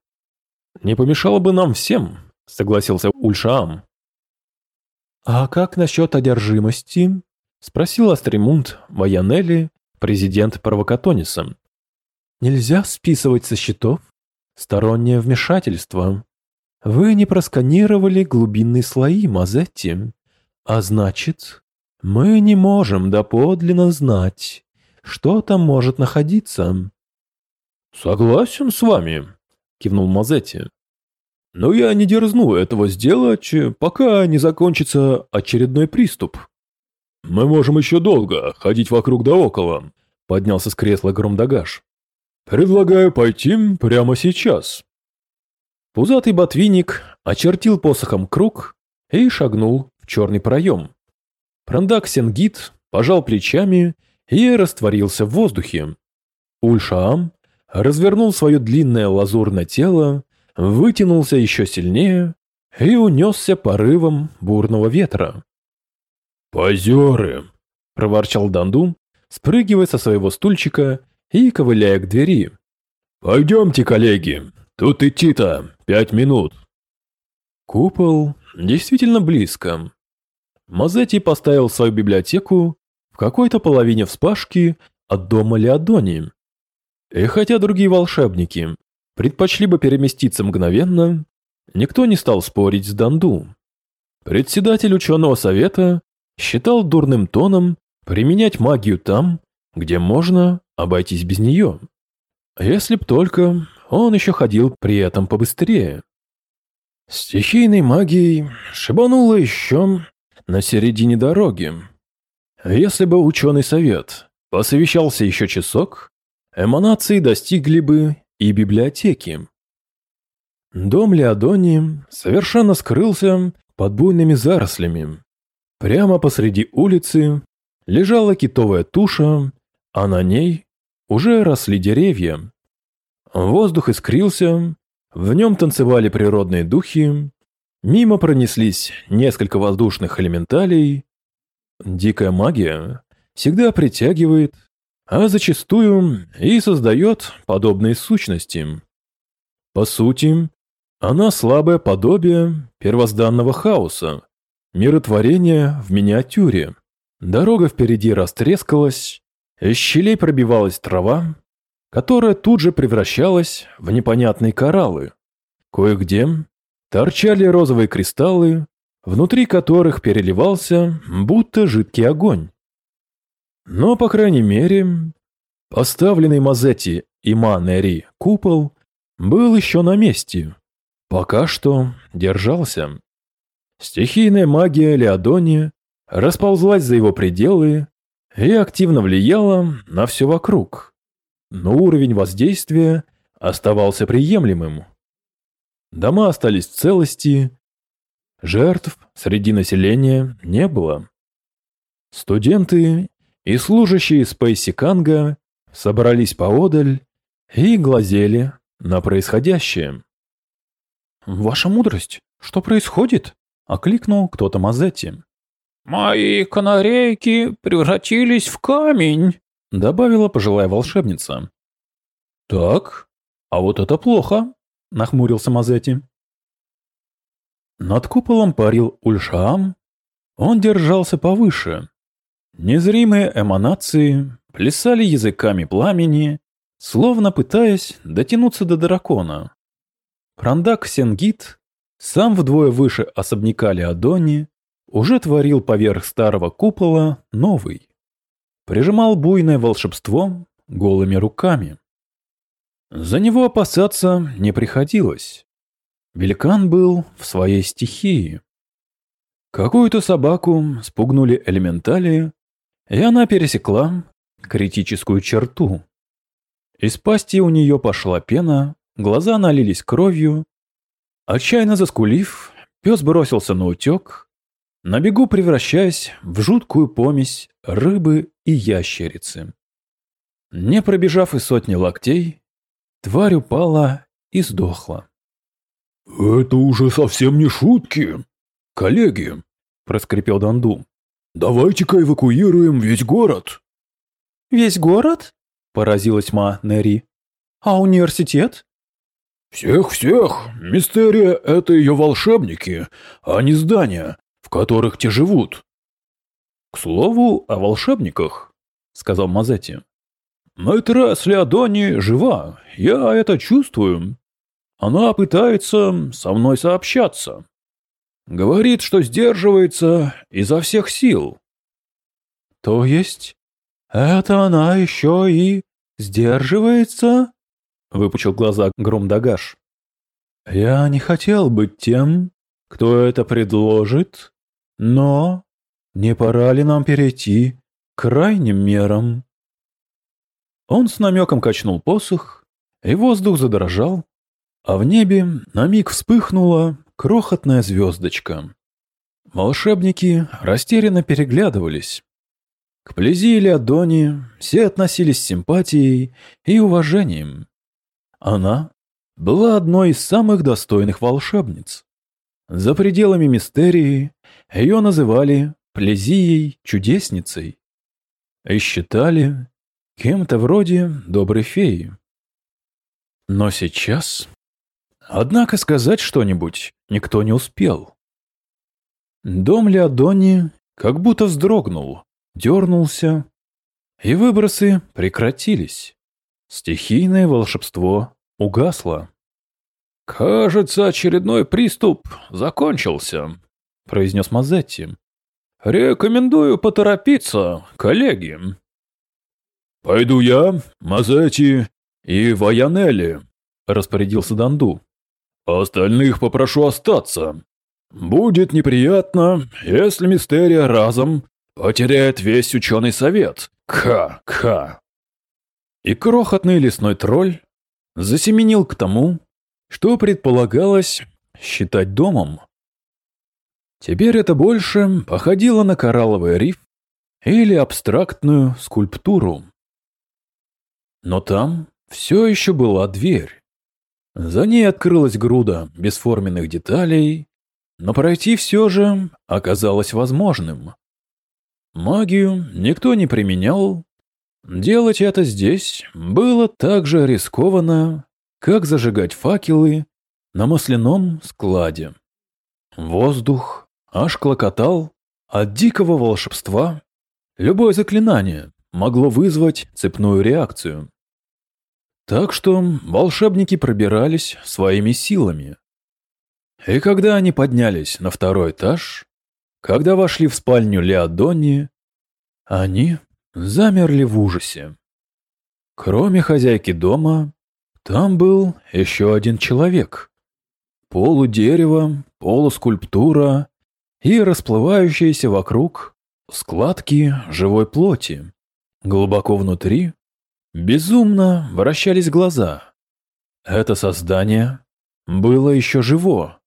Не помешало бы нам всем, согласился Ульшаам. А как насчет одержимости? спросил Астримунд Ваянелли, президент Провокатониса. Нельзя списывать со счетов стороннее вмешательство. Вы не просканировали глубинные слои Мазетти, а значит, мы не можем доподлинно знать, что там может находиться. Согласен с вами, кивнул Мазетти. Но я не дерзну этого сделать, пока не закончится очередной приступ. Мы можем еще долго ходить вокруг да около, поднялся с кресла Громдагаш. Предлагаю пойти прямо сейчас. Пузатый ботвинник очертил посохом круг и шагнул в черный проем. Прандак Сенгит пожал плечами и растворился в воздухе. Ульшаам развернул свое длинное лазурное тело, вытянулся еще сильнее и унесся порывом бурного ветра. «Позеры!» – проворчал Данду, спрыгивая со своего стульчика и ковыляя к двери. «Пойдемте, коллеги, тут идти-то пять минут». Купол действительно близко. Мазетти поставил свою библиотеку в какой-то половине вспашки от дома Леодони. И хотя другие волшебники предпочли бы переместиться мгновенно, никто не стал спорить с Данду. Председатель ученого совета считал дурным тоном применять магию там, где можно обойтись без нее. Если б только он еще ходил при этом побыстрее. Стихийной магией шибануло еще на середине дороги. Если бы ученый совет посовещался еще часок, эманации достигли бы и библиотеки. Дом Леодони совершенно скрылся под буйными зарослями. Прямо посреди улицы лежала китовая туша, а на ней уже росли деревья. Воздух искрился, в нем танцевали природные духи, мимо пронеслись несколько воздушных элементалей. Дикая магия всегда притягивает, а зачастую и создает подобные сущности. По сути, она слабое подобие первозданного хаоса, миротворения в миниатюре. Дорога впереди растрескалась, из щелей пробивалась трава, которая тут же превращалась в непонятные кораллы. Кое-где торчали розовые кристаллы, внутри которых переливался будто жидкий огонь. Но, по крайней мере, поставленный Мазетти и Манери купол был еще на месте. Пока что держался. Стихийная магия Леодони расползлась за его пределы и активно влияла на все вокруг. Но уровень воздействия оставался приемлемым. Дома остались в целости, жертв среди населения не было. Студенты и служащие Спейси Канга собрались поодаль и глазели на происходящее. «Ваша мудрость, что происходит?» — окликнул кто-то Мазетти. «Мои канарейки превратились в камень», — добавила пожилая волшебница. «Так, а вот это плохо», — нахмурился Мазетти. Над куполом парил Ульшаам. Он держался повыше. Незримые эманации плясали языками пламени, словно пытаясь дотянуться до дракона. Прандак Сенгит, сам вдвое выше особняка Леодони, уже творил поверх старого купола новый. Прижимал буйное волшебство голыми руками. За него опасаться не приходилось. Великан был в своей стихии. Какую-то собаку спугнули элементали, и она пересекла критическую черту. Из пасти у нее пошла пена, глаза налились кровью. Отчаянно заскулив, пес бросился на утек, на бегу превращаясь в жуткую помесь рыбы и ящерицы. Не пробежав и сотни локтей, тварь упала и сдохла. «Это уже совсем не шутки. Коллеги», – проскрипел Данду. «Давайте-ка эвакуируем весь город». «Весь город?» – поразилась Ма Нери. «А университет?» «Всех-всех! Мистерия — это ее волшебники, а не здания, в которых те живут». «К слову о волшебниках», — сказал Мазетти. «Мэтрес Леодони жива, я это чувствую. Она пытается со мной сообщаться. Говорит, что сдерживается изо всех сил». «То есть это она еще и сдерживается?» Выпучил глаза Громдагаш. «Я не хотел быть тем, кто это предложит, но не пора ли нам перейти к крайним мерам?» Он с намеком качнул посох, и воздух задрожал, а в небе на миг вспыхнула крохотная звездочка. Волшебники растерянно переглядывались. К Плези или Адони все относились с симпатией и уважением. Она была одной из самых достойных волшебниц. За пределами мистерии ее называли Плезией-чудесницей и считали кем-то вроде доброй феи. Но сейчас... Однако сказать что-нибудь никто не успел. Дом Леодони как будто вздрогнул, дернулся, и выбросы прекратились. Стихийное волшебство угасло. «Кажется, очередной приступ закончился», — произнес Мазетти. «Рекомендую поторопиться, коллеги». «Пойду я, Мазетти и Ваянелли», — распорядился Данду. «Остальных попрошу остаться. Будет неприятно, если Мистерия разом потеряет весь ученый совет. Ка-ка» и крохотный лесной тролль засеменил к тому, что предполагалось считать домом. Теперь это больше походило на коралловый риф или абстрактную скульптуру. Но там все еще была дверь. За ней открылась груда бесформенных деталей, но пройти все же оказалось возможным. Магию никто не применял, Делать это здесь было так же рискованно, как зажигать факелы на масляном складе. Воздух аж клокотал от дикого волшебства. Любое заклинание могло вызвать цепную реакцию. Так что волшебники пробирались своими силами. И когда они поднялись на второй этаж, когда вошли в спальню Леодонни, они замерли в ужасе. Кроме хозяйки дома, там был еще один человек. Полудерево, полускульптура и расплывающиеся вокруг складки живой плоти. Глубоко внутри безумно вращались глаза. Это создание было еще живо.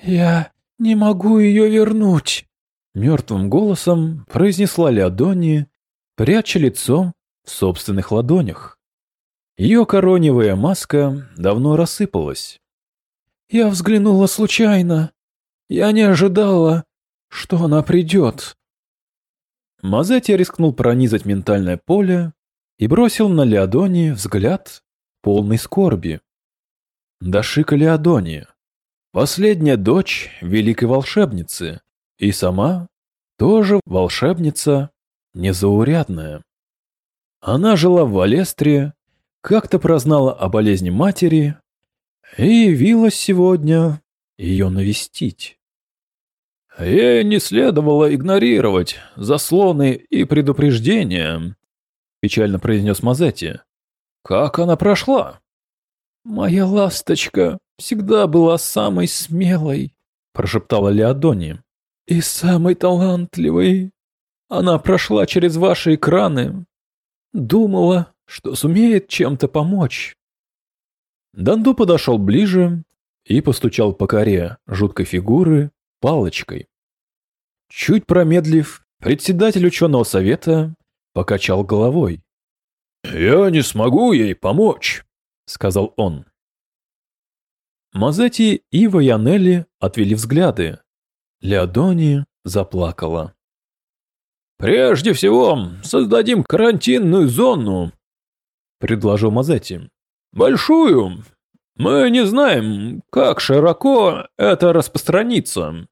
«Я не могу ее вернуть», — мертвым голосом произнесла Леодони, пряча лицо в собственных ладонях. Ее короневая маска давно рассыпалась. «Я взглянула случайно. Я не ожидала, что она придет». Мазетти рискнул пронизать ментальное поле и бросил на Леодони взгляд полный скорби. Дашика Леодони, последняя дочь великой волшебницы, и сама тоже волшебница незаурядная. Она жила в Валестре, как-то прознала о болезни матери и явилась сегодня ее навестить. Ей не следовало игнорировать заслоны и предупреждения, печально произнес Мазетти. Как она прошла? Моя ласточка всегда была самой смелой, прошептала Леодони. И самой талантливой. Она прошла через ваши экраны. Думала, что сумеет чем-то помочь. Данду подошел ближе и постучал по коре жуткой фигуры палочкой. Чуть промедлив, председатель ученого совета покачал головой. «Я не смогу ей помочь», — сказал он. Мазетти и Ваянелли отвели взгляды. Леодони заплакала. «Прежде всего, создадим карантинную зону», — предложил Мазетти. «Большую. Мы не знаем, как широко это распространится.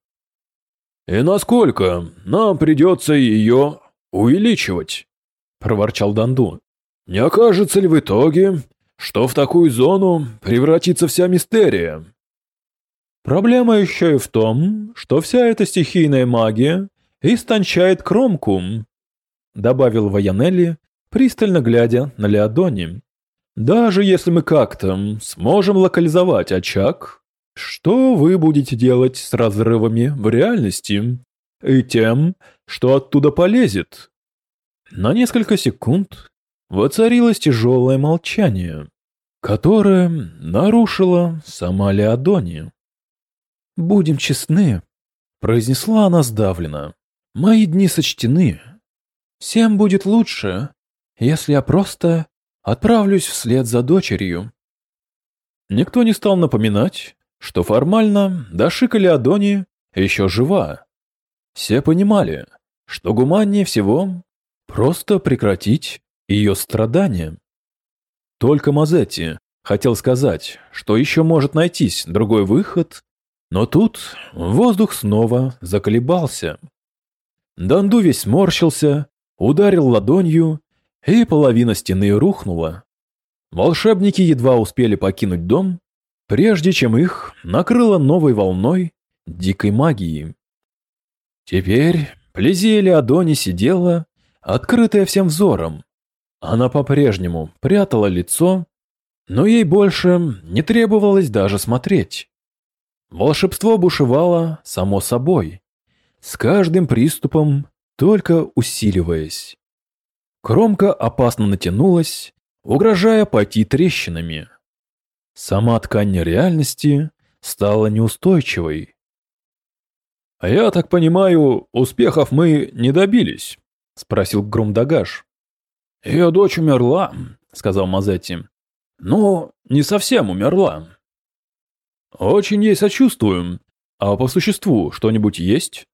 И насколько нам придется ее увеличивать», — проворчал Данду. «Не окажется ли в итоге, что в такую зону превратится вся мистерия?» Проблема еще и в том, что вся эта стихийная магия истончает кромку, добавил Ваянелли, пристально глядя на Леодони. Даже если мы как-то сможем локализовать очаг, что вы будете делать с разрывами в реальности и тем, что оттуда полезет? На несколько секунд воцарилось тяжелое молчание, которое нарушила сама Леодония. «Будем честны», — произнесла она сдавленно. «Мои дни сочтены. Всем будет лучше, если я просто отправлюсь вслед за дочерью». Никто не стал напоминать, что формально Дашика Леодони еще жива. Все понимали, что гуманнее всего просто прекратить ее страдания. Только Мазетти хотел сказать, что еще может найтись другой выход но тут воздух снова заколебался. Данду весь сморщился, ударил ладонью, и половина стены рухнула. Волшебники едва успели покинуть дом, прежде чем их накрыло новой волной дикой магии. Теперь Плезия Леодони сидела, открытая всем взором. Она по-прежнему прятала лицо, но ей больше не требовалось даже смотреть. Волшебство бушевало само собой, с каждым приступом только усиливаясь. Кромка опасно натянулась, угрожая пойти трещинами. Сама ткань реальности стала неустойчивой. «А я так понимаю, успехов мы не добились?» — спросил Грумдагаш. «Ее дочь умерла», — сказал Мазетти. «Но не совсем умерла. «Очень ей сочувствуем. А по существу что-нибудь есть?»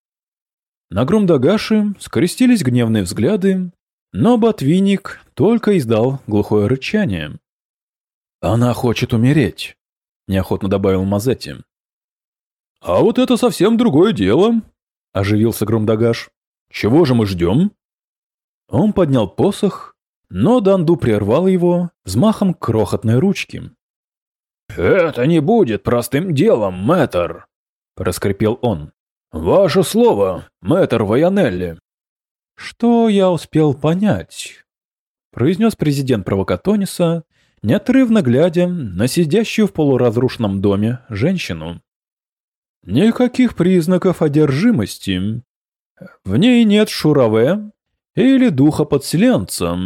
На гром Дагаши скрестились гневные взгляды, но Ботвинник только издал глухое рычание. «Она хочет умереть», — неохотно добавил Мазетти. «А вот это совсем другое дело», — оживился Громдагаш. «Чего же мы ждем?» Он поднял посох, но Данду прервал его взмахом крохотной ручки. «Это не будет простым делом, мэтр», — проскрипел он. «Ваше слово, мэтр Ваянелли». «Что я успел понять?» — произнес президент Провокатониса, неотрывно глядя на сидящую в полуразрушенном доме женщину. «Никаких признаков одержимости. В ней нет шураве или духа подселенца,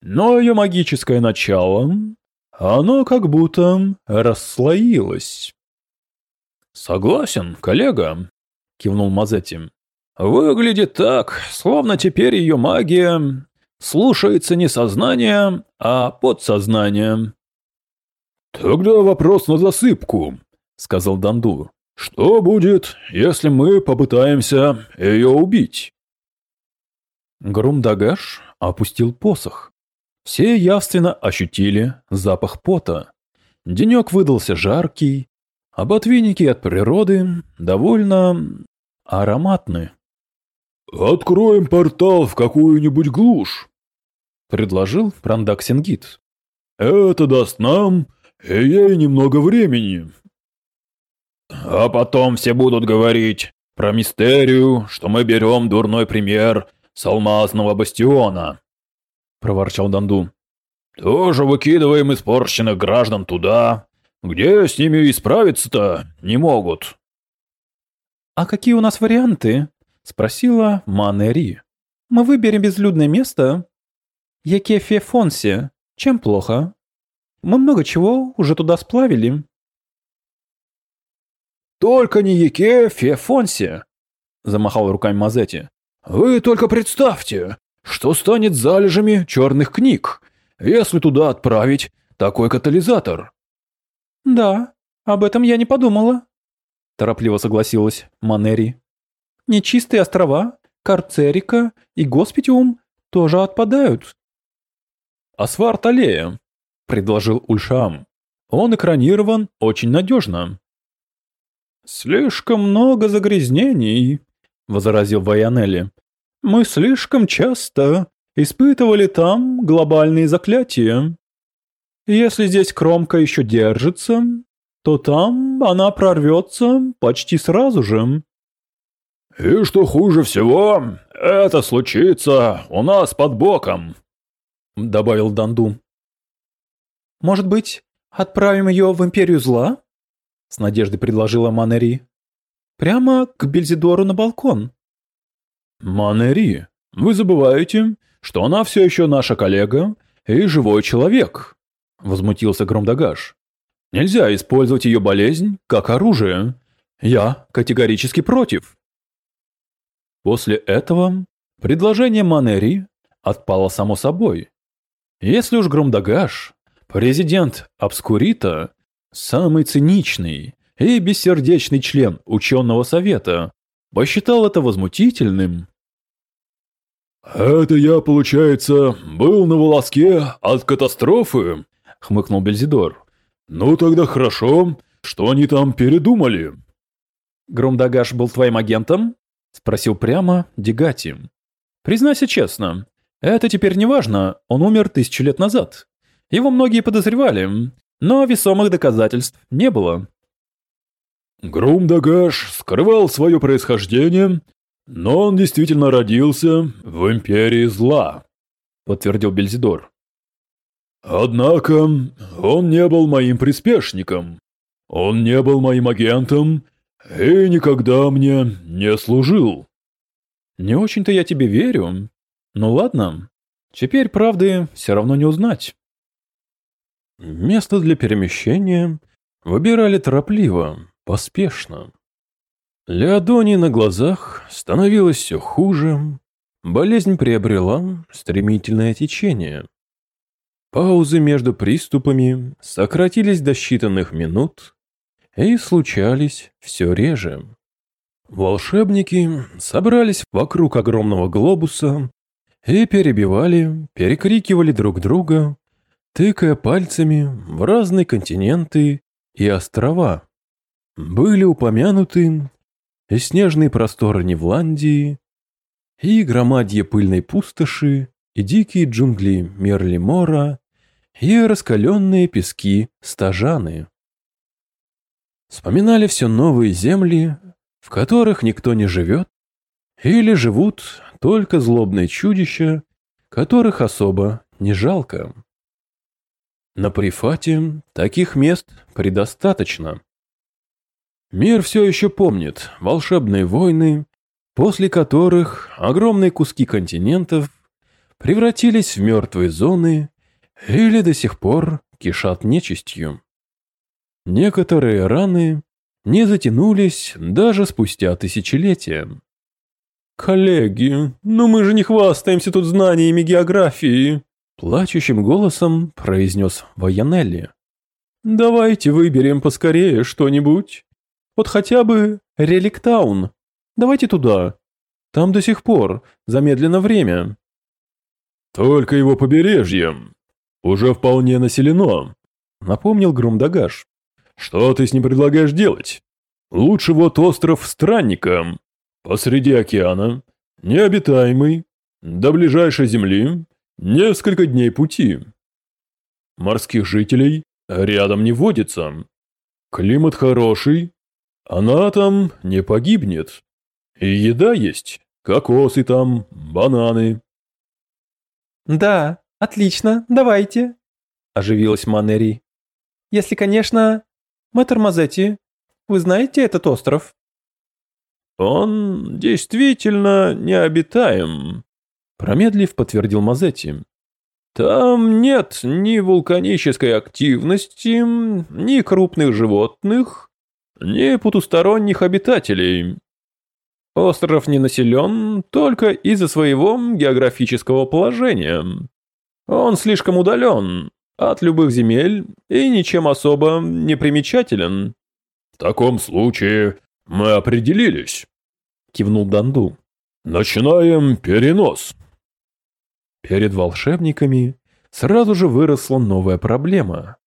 но ее магическое начало оно как будто расслоилось. «Согласен, коллега», — кивнул Мазетти. «Выглядит так, словно теперь ее магия слушается не сознание, а подсознание». «Тогда вопрос на засыпку», — сказал Данду. «Что будет, если мы попытаемся ее убить?» Грумдагаш опустил посох. Все явственно ощутили запах пота. Денек выдался жаркий, а ботвинники от природы довольно ароматны. «Откроем портал в какую-нибудь глушь», — предложил Прандак Сингит. «Это даст нам и ей немного времени». «А потом все будут говорить про мистерию, что мы берем дурной пример с алмазного бастиона», проворчал Данду. «Тоже выкидываем испорченных граждан туда, где с ними исправиться-то не могут». «А какие у нас варианты?» — спросила Манери. «Мы выберем безлюдное место. Якефе Фонсе. Чем плохо? Мы много чего уже туда сплавили». «Только не Якефе Фонсе!» — замахал руками Мазетти. «Вы только представьте, что станет залежами черных книг, если туда отправить такой катализатор? Да, Об этом я не подумала, торопливо согласилась Манери. Нечистые острова, Карцерика и Госпитиум тоже отпадают. Асфарт-аллея, предложил Ульшам. Он экранирован очень надежно. Слишком много загрязнений, возразил Ваянелли. Мы слишком часто испытывали там глобальные заклятия. Если здесь кромка еще держится, то там она прорвется почти сразу же. «И что хуже всего, это случится у нас под боком», — добавил Данду. «Может быть, отправим ее в Империю Зла?» — с надеждой предложила Манери. «Прямо к Бельзидору на балкон». «Манери, вы забываете, что она все еще наша коллега и живой человек», — возмутился Громдагаш. «Нельзя использовать ее болезнь как оружие. Я категорически против». После этого предложение Манери отпало само собой. Если уж Громдагаш, президент Обскурита, самый циничный и бессердечный член ученого совета, посчитал это возмутительным, «Это я, получается, был на волоске от катастрофы?» — хмыкнул Бельзидор. «Ну тогда хорошо, что они там передумали?» «Громдагаш был твоим агентом?» — спросил прямо Дегати. «Признайся честно, это теперь не важно, он умер тысячу лет назад. Его многие подозревали, но весомых доказательств не было». Грумдагаш скрывал свое происхождение «Но он действительно родился в Империи Зла», — подтвердил Бельзидор. «Однако он не был моим приспешником, он не был моим агентом и никогда мне не служил». «Не очень-то я тебе верю. Ну ладно, теперь правды все равно не узнать». Место для перемещения выбирали торопливо, поспешно. Леодони на глазах становилось все хуже, болезнь приобрела стремительное течение. Паузы между приступами сократились до считанных минут и случались все реже. Волшебники собрались вокруг огромного глобуса и перебивали, перекрикивали друг друга, тыкая пальцами в разные континенты и острова. Были упомянуты и снежные просторы Невландии, и громадье пыльной пустоши, и дикие джунгли Мерлимора, и раскаленные пески Стажаны. Вспоминали все новые земли, в которых никто не живет, или живут только злобные чудища, которых особо не жалко. На Прифате таких мест предостаточно. Мир все еще помнит волшебные войны, после которых огромные куски континентов превратились в мертвые зоны или до сих пор кишат нечистью. Некоторые раны не затянулись даже спустя тысячелетия. «Коллеги, ну мы же не хвастаемся тут знаниями географии!» Плачущим голосом произнес Ваянелли. «Давайте выберем поскорее что-нибудь. Вот хотя бы Реликтаун. Давайте туда. Там до сих пор замедлено время. Только его побережье. Уже вполне населено, напомнил Грумдагаш. Что ты с ним предлагаешь делать? Лучше вот остров Странника. Посреди океана. Необитаемый. До ближайшей земли. Несколько дней пути. Морских жителей рядом не водится. Климат хороший, она там не погибнет. И еда есть, кокосы там, бананы. Да, отлично, давайте, оживилась Манери. Если, конечно, мэтр Мазетти, вы знаете этот остров? Он действительно необитаем, промедлив подтвердил Мазетти. Там нет ни вулканической активности, ни крупных животных, ни потусторонних обитателей. Остров не населен только из-за своего географического положения. Он слишком удален, от любых земель и ничем особо не примечателен. В таком случае мы определились, кивнул Данду. Начинаем перенос. Перед волшебниками сразу же выросла новая проблема.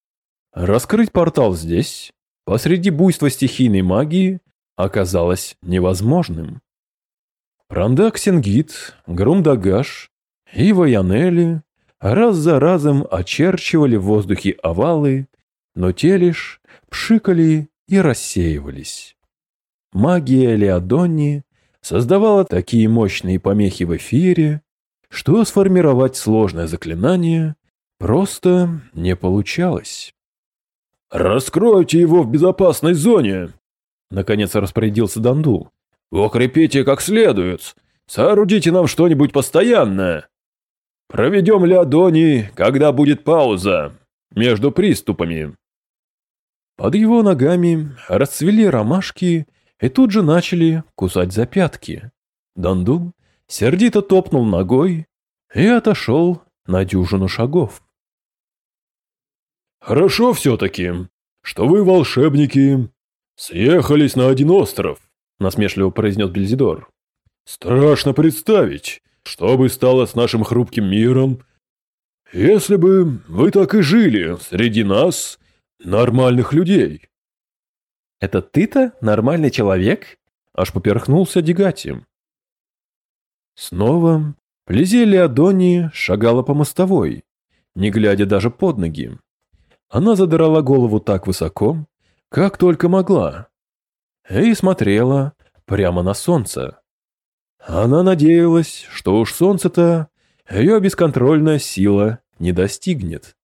Раскрыть портал здесь, посреди буйства стихийной магии, оказалось невозможным. Прандак Сингит, Грумдагаш и Ваянели раз за разом очерчивали в воздухе овалы, но те лишь пшикали и рассеивались. Магия Леодонни создавала такие мощные помехи в эфире, что сформировать сложное заклинание просто не получалось. «Раскройте его в безопасной зоне!» Наконец распорядился Данду. «Укрепите как следует. Соорудите нам что-нибудь постоянное. Проведем Леодони, когда будет пауза между приступами». Под его ногами расцвели ромашки и тут же начали кусать за пятки. Данду сердито топнул ногой и отошел на дюжину шагов. «Хорошо все-таки, что вы, волшебники, съехались на один остров», насмешливо произнес Бельзидор. «Страшно представить, что бы стало с нашим хрупким миром, если бы вы так и жили среди нас, нормальных людей». «Это ты-то нормальный человек?» Аж поперхнулся Дегати. Снова Плизелия Адони шагала по мостовой, не глядя даже под ноги. Она задрала голову так высоко, как только могла, и смотрела прямо на солнце. Она надеялась, что уж солнце-то ее бесконтрольная сила не достигнет.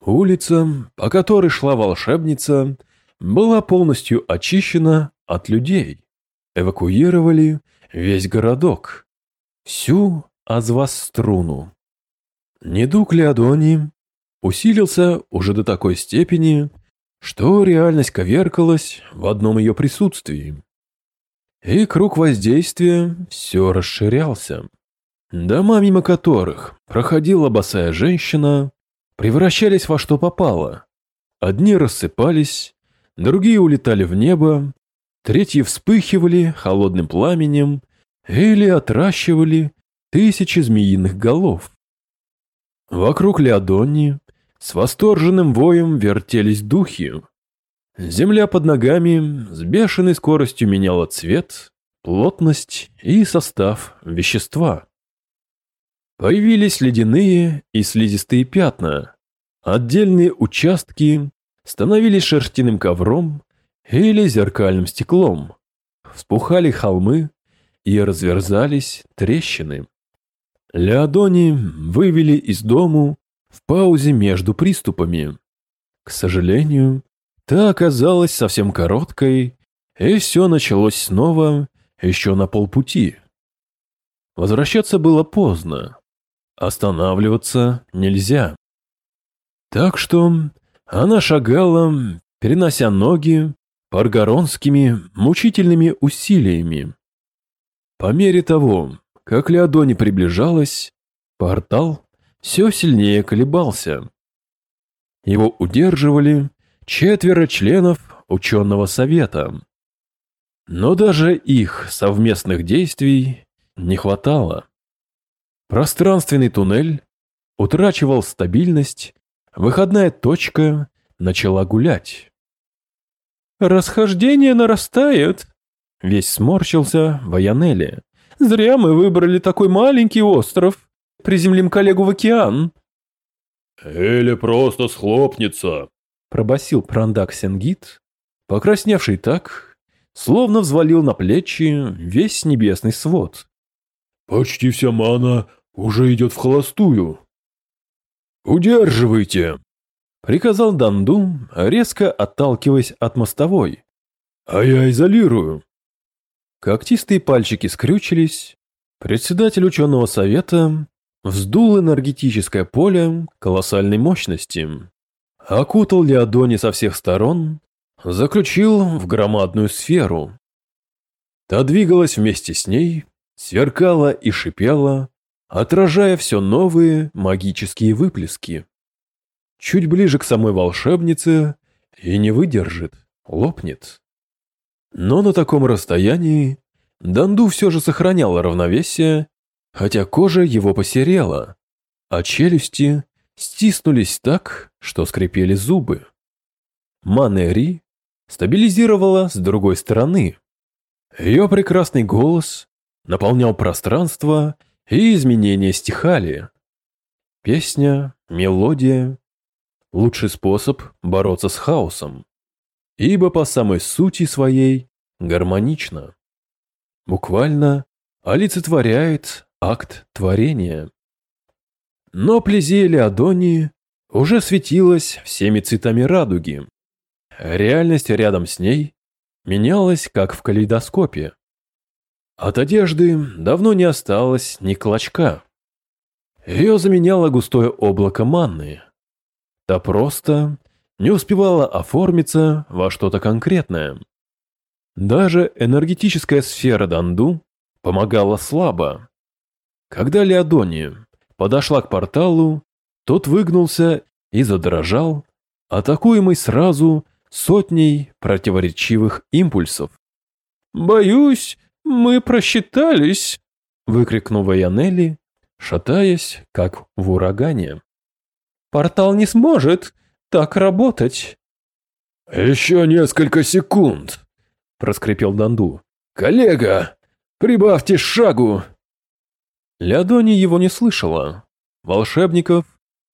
Улица, по которой шла волшебница, была полностью очищена от людей. Эвакуировали весь городок, всю Азваструну. Недуг Леодони усилился уже до такой степени, что реальность коверкалась в одном ее присутствии. И круг воздействия все расширялся. Дома, мимо которых проходила босая женщина, превращались во что попало. Одни рассыпались, другие улетали в небо, третьи вспыхивали холодным пламенем или отращивали тысячи змеиных голов. Вокруг Леодонни с восторженным воем вертелись духи. Земля под ногами с бешеной скоростью меняла цвет, плотность и состав вещества. Появились ледяные и слизистые пятна. Отдельные участки становились шерстяным ковром или зеркальным стеклом. Вспухали холмы и разверзались трещины. Леодони вывели из дому в паузе между приступами. К сожалению, та оказалась совсем короткой, и все началось снова еще на полпути. Возвращаться было поздно. Останавливаться нельзя. Так что она шагала, перенося ноги паргоронскими мучительными усилиями. По мере того, как Леодони приближалась, портал все сильнее колебался. Его удерживали четверо членов ученого совета. Но даже их совместных действий не хватало. Пространственный туннель утрачивал стабильность, выходная точка начала гулять. «Расхождение нарастает», — весь сморщился Ваянелли. «Зря мы выбрали такой маленький остров. Приземлим коллегу в океан». «Или просто схлопнется», — пробасил Прандак Сенгит, покрасневший так, словно взвалил на плечи весь небесный свод. «Почти вся мана уже идет в холостую». «Удерживайте!» Приказал Данду, резко отталкиваясь от мостовой. «А я изолирую». Когтистые пальчики скрючились. Председатель ученого совета вздул энергетическое поле колоссальной мощности. Окутал Леодони со всех сторон, заключил в громадную сферу. Та двигалась вместе с ней, сверкала и шипела, отражая все новые магические выплески. чуть ближе к самой волшебнице и не выдержит, лопнет. Но на таком расстоянии Данду все же сохранял равновесие, хотя кожа его посерела, а челюсти стиснулись так, что скрипели зубы. Манери стабилизировала с другой стороны. Ее прекрасный голос наполнял пространство, и изменения стихали. Песня, мелодия – лучший способ бороться с хаосом, ибо по самой сути своей гармонично. Буквально олицетворяет акт творения. Но Плезия Леодонии уже светилась всеми цветами радуги. Реальность рядом с ней менялась, как в калейдоскопе. От одежды давно не осталось ни клочка. Ее заменяло густое облако манны. Та просто не успевала оформиться во что-то конкретное. Даже энергетическая сфера Данду помогала слабо. Когда Леодони подошла к порталу, тот выгнулся и задрожал, атакуемый сразу сотней противоречивых импульсов. «Боюсь, мы просчитались!» — выкрикнул Ваянелли, шатаясь, как в урагане. «Портал не сможет так работать!» «Еще несколько секунд!» — проскрипел Данду. «Коллега, прибавьте шагу!» Леодони его не слышала. Волшебников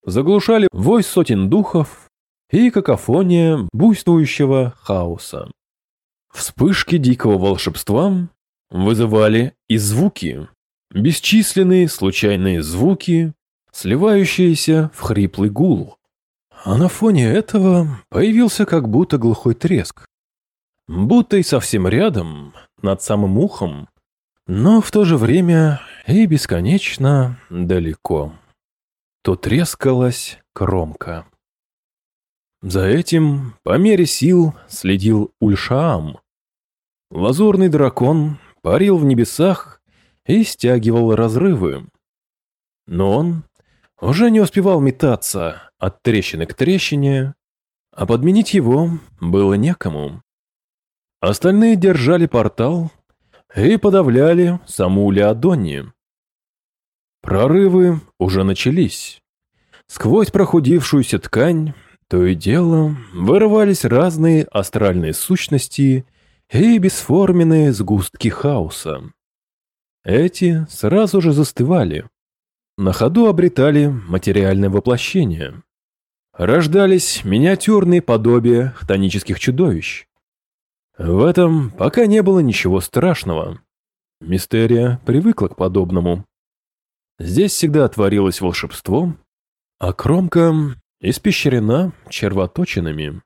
заглушали вой сотен духов и какофония буйствующего хаоса. Вспышки дикого волшебства вызывали и звуки, бесчисленные случайные звуки, сливающиеся в хриплый гул. А на фоне этого появился как будто глухой треск. Будто и совсем рядом, над самым ухом, но в то же время и бесконечно далеко. То трескалась кромка. За этим, по мере сил, следил Ульшаам. Лазурный дракон парил в небесах и стягивал разрывы. Но он уже не успевал метаться от трещины к трещине, а подменить его было некому. Остальные держали портал и подавляли саму Леодонни. Прорывы уже начались. Сквозь прохудившуюся ткань то и дело вырывались разные астральные сущности и бесформенные сгустки хаоса. Эти сразу же застывали. На ходу обретали материальное воплощение. Рождались миниатюрные подобия хтонических чудовищ. В этом пока не было ничего страшного. Мистерия привыкла к подобному. Здесь всегда творилось волшебство, а кромка испещрена червоточинами.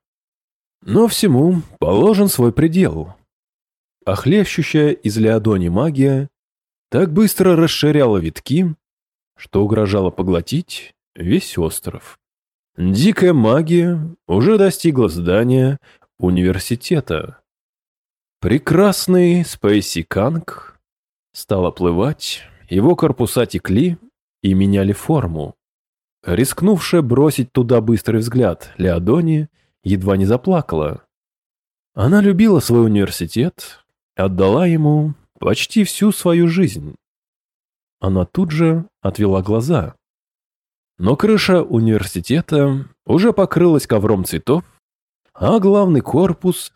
Но всему положен свой предел. А хлещущая из Леодони магия так быстро расширяла витки, что угрожала поглотить весь остров. Дикая магия уже достигла здания университета. Прекрасный Спейси Канг стал оплывать, его корпуса текли и меняли форму. Рискнувшая бросить туда быстрый взгляд, Леодони едва не заплакала. Она любила свой университет, отдала ему почти всю свою жизнь. Она тут же отвела глаза. Но крыша университета уже покрылась ковром цветов, а главный корпус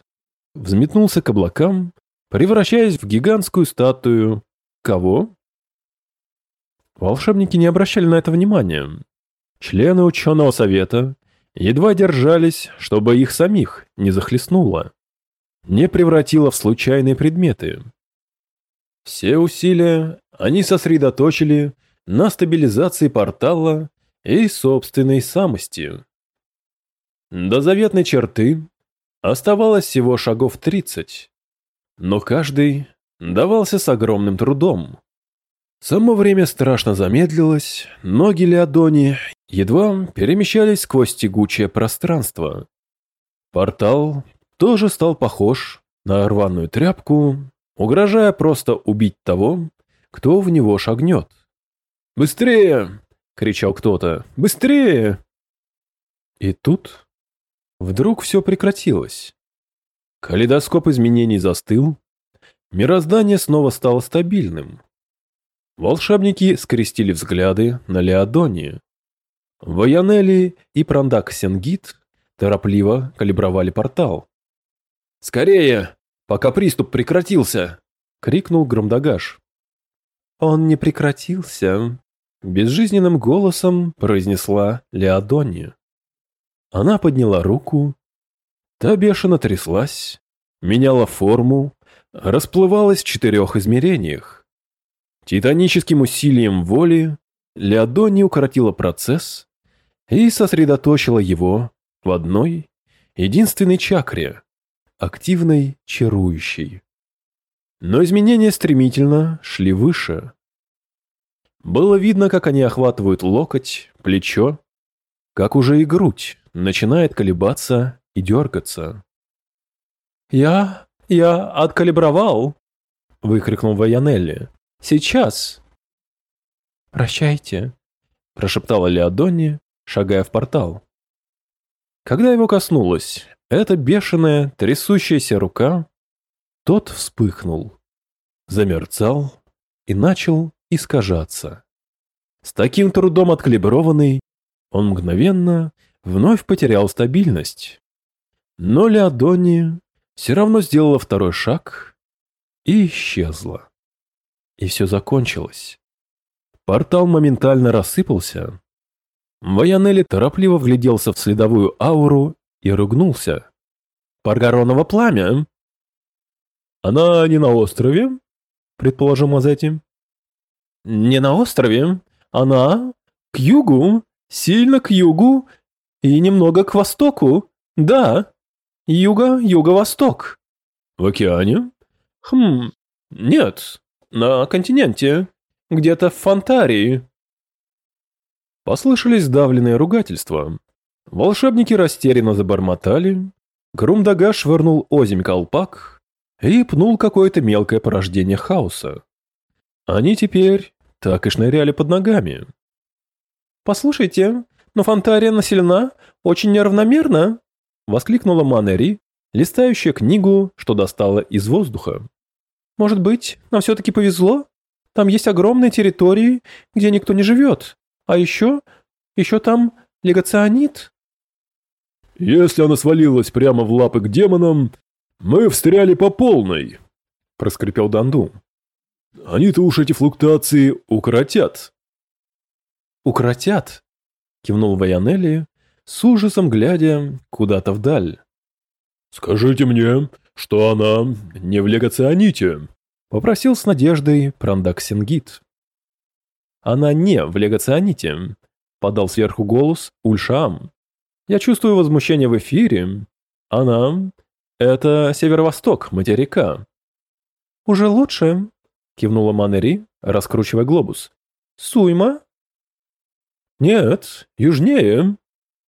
взметнулся к облакам, превращаясь в гигантскую статую. Кого? Волшебники не обращали на это внимания. Члены ученого совета едва держались, чтобы их самих не захлестнуло, не превратило в случайные предметы. Все усилия они сосредоточили на стабилизации портала и собственной самости. До заветной черты Оставалось всего шагов тридцать, но каждый давался с огромным трудом. Само время страшно замедлилось, ноги Леодони едва перемещались сквозь тягучее пространство. Портал тоже стал похож на рваную тряпку, угрожая просто убить того, кто в него шагнет. «Быстрее!» — кричал кто-то. «Быстрее!» И тут вдруг все прекратилось. Калейдоскоп изменений застыл, мироздание снова стало стабильным. Волшебники скрестили взгляды на Леодоне. Ваянели и Прандак Сенгит торопливо калибровали портал. «Скорее, пока приступ прекратился!» — крикнул Громдагаш. «Он не прекратился», — безжизненным голосом произнесла Леодония. Она подняла руку, та бешено тряслась, меняла форму, расплывалась в четырех измерениях. Титаническим усилием воли Леодония укоротила процесс и сосредоточила его в одной, единственной чакре, активной, чарующей. Но изменения стремительно шли выше. Было видно, как они охватывают локоть, плечо, как уже и грудь начинает колебаться и дергаться. «Я... я откалибровал!» — выкрикнул Ваянелли. «Сейчас!» «Прощайте!» — прошептала Леодонни, шагая в портал. Когда его коснулась эта бешеная, трясущаяся рука, тот вспыхнул, замерцал и начал искажаться. С таким трудом откалиброванный, он мгновенно вновь потерял стабильность. Но Леодония все равно сделала второй шаг и исчезла. И все закончилось. Портал моментально рассыпался, Ваянелли торопливо вгляделся в следовую ауру и ругнулся. «Паргароново пламя!» «Она не на острове?» — предположил Мазетти. «Не на острове. Она к югу, сильно к югу и немного к востоку. Да, юго, юго-восток». «В океане?» «Хм, нет, на континенте, где-то в Фонтарии». Послышались сдавленные ругательства. Волшебники растерянно забормотали. Грумдага швырнул озимь колпак и пнул какое-то мелкое порождение хаоса. Они теперь так и шныряли под ногами. «Послушайте, но Фонтария населена очень неравномерно!» — воскликнула Манери, листающая книгу, что достала из воздуха. «Может быть, нам все-таки повезло? Там есть огромные территории, где никто не живет, а еще, еще там легационит. Если она свалилась прямо в лапы к демонам, мы встряли по полной, проскрипел Данду. Они-то уж эти флуктуации укоротят. Укоротят, кивнул Ваянелли, с ужасом глядя куда-то вдаль. Скажите мне, что она не в легационите, попросил с надеждой Прандаксингит. Она не в легационите, подал сверху голос Ульшам. Я чувствую возмущение в эфире. Она — это северо-восток материка. Уже лучше, кивнула Манери, раскручивая глобус. Суйма? Нет, южнее,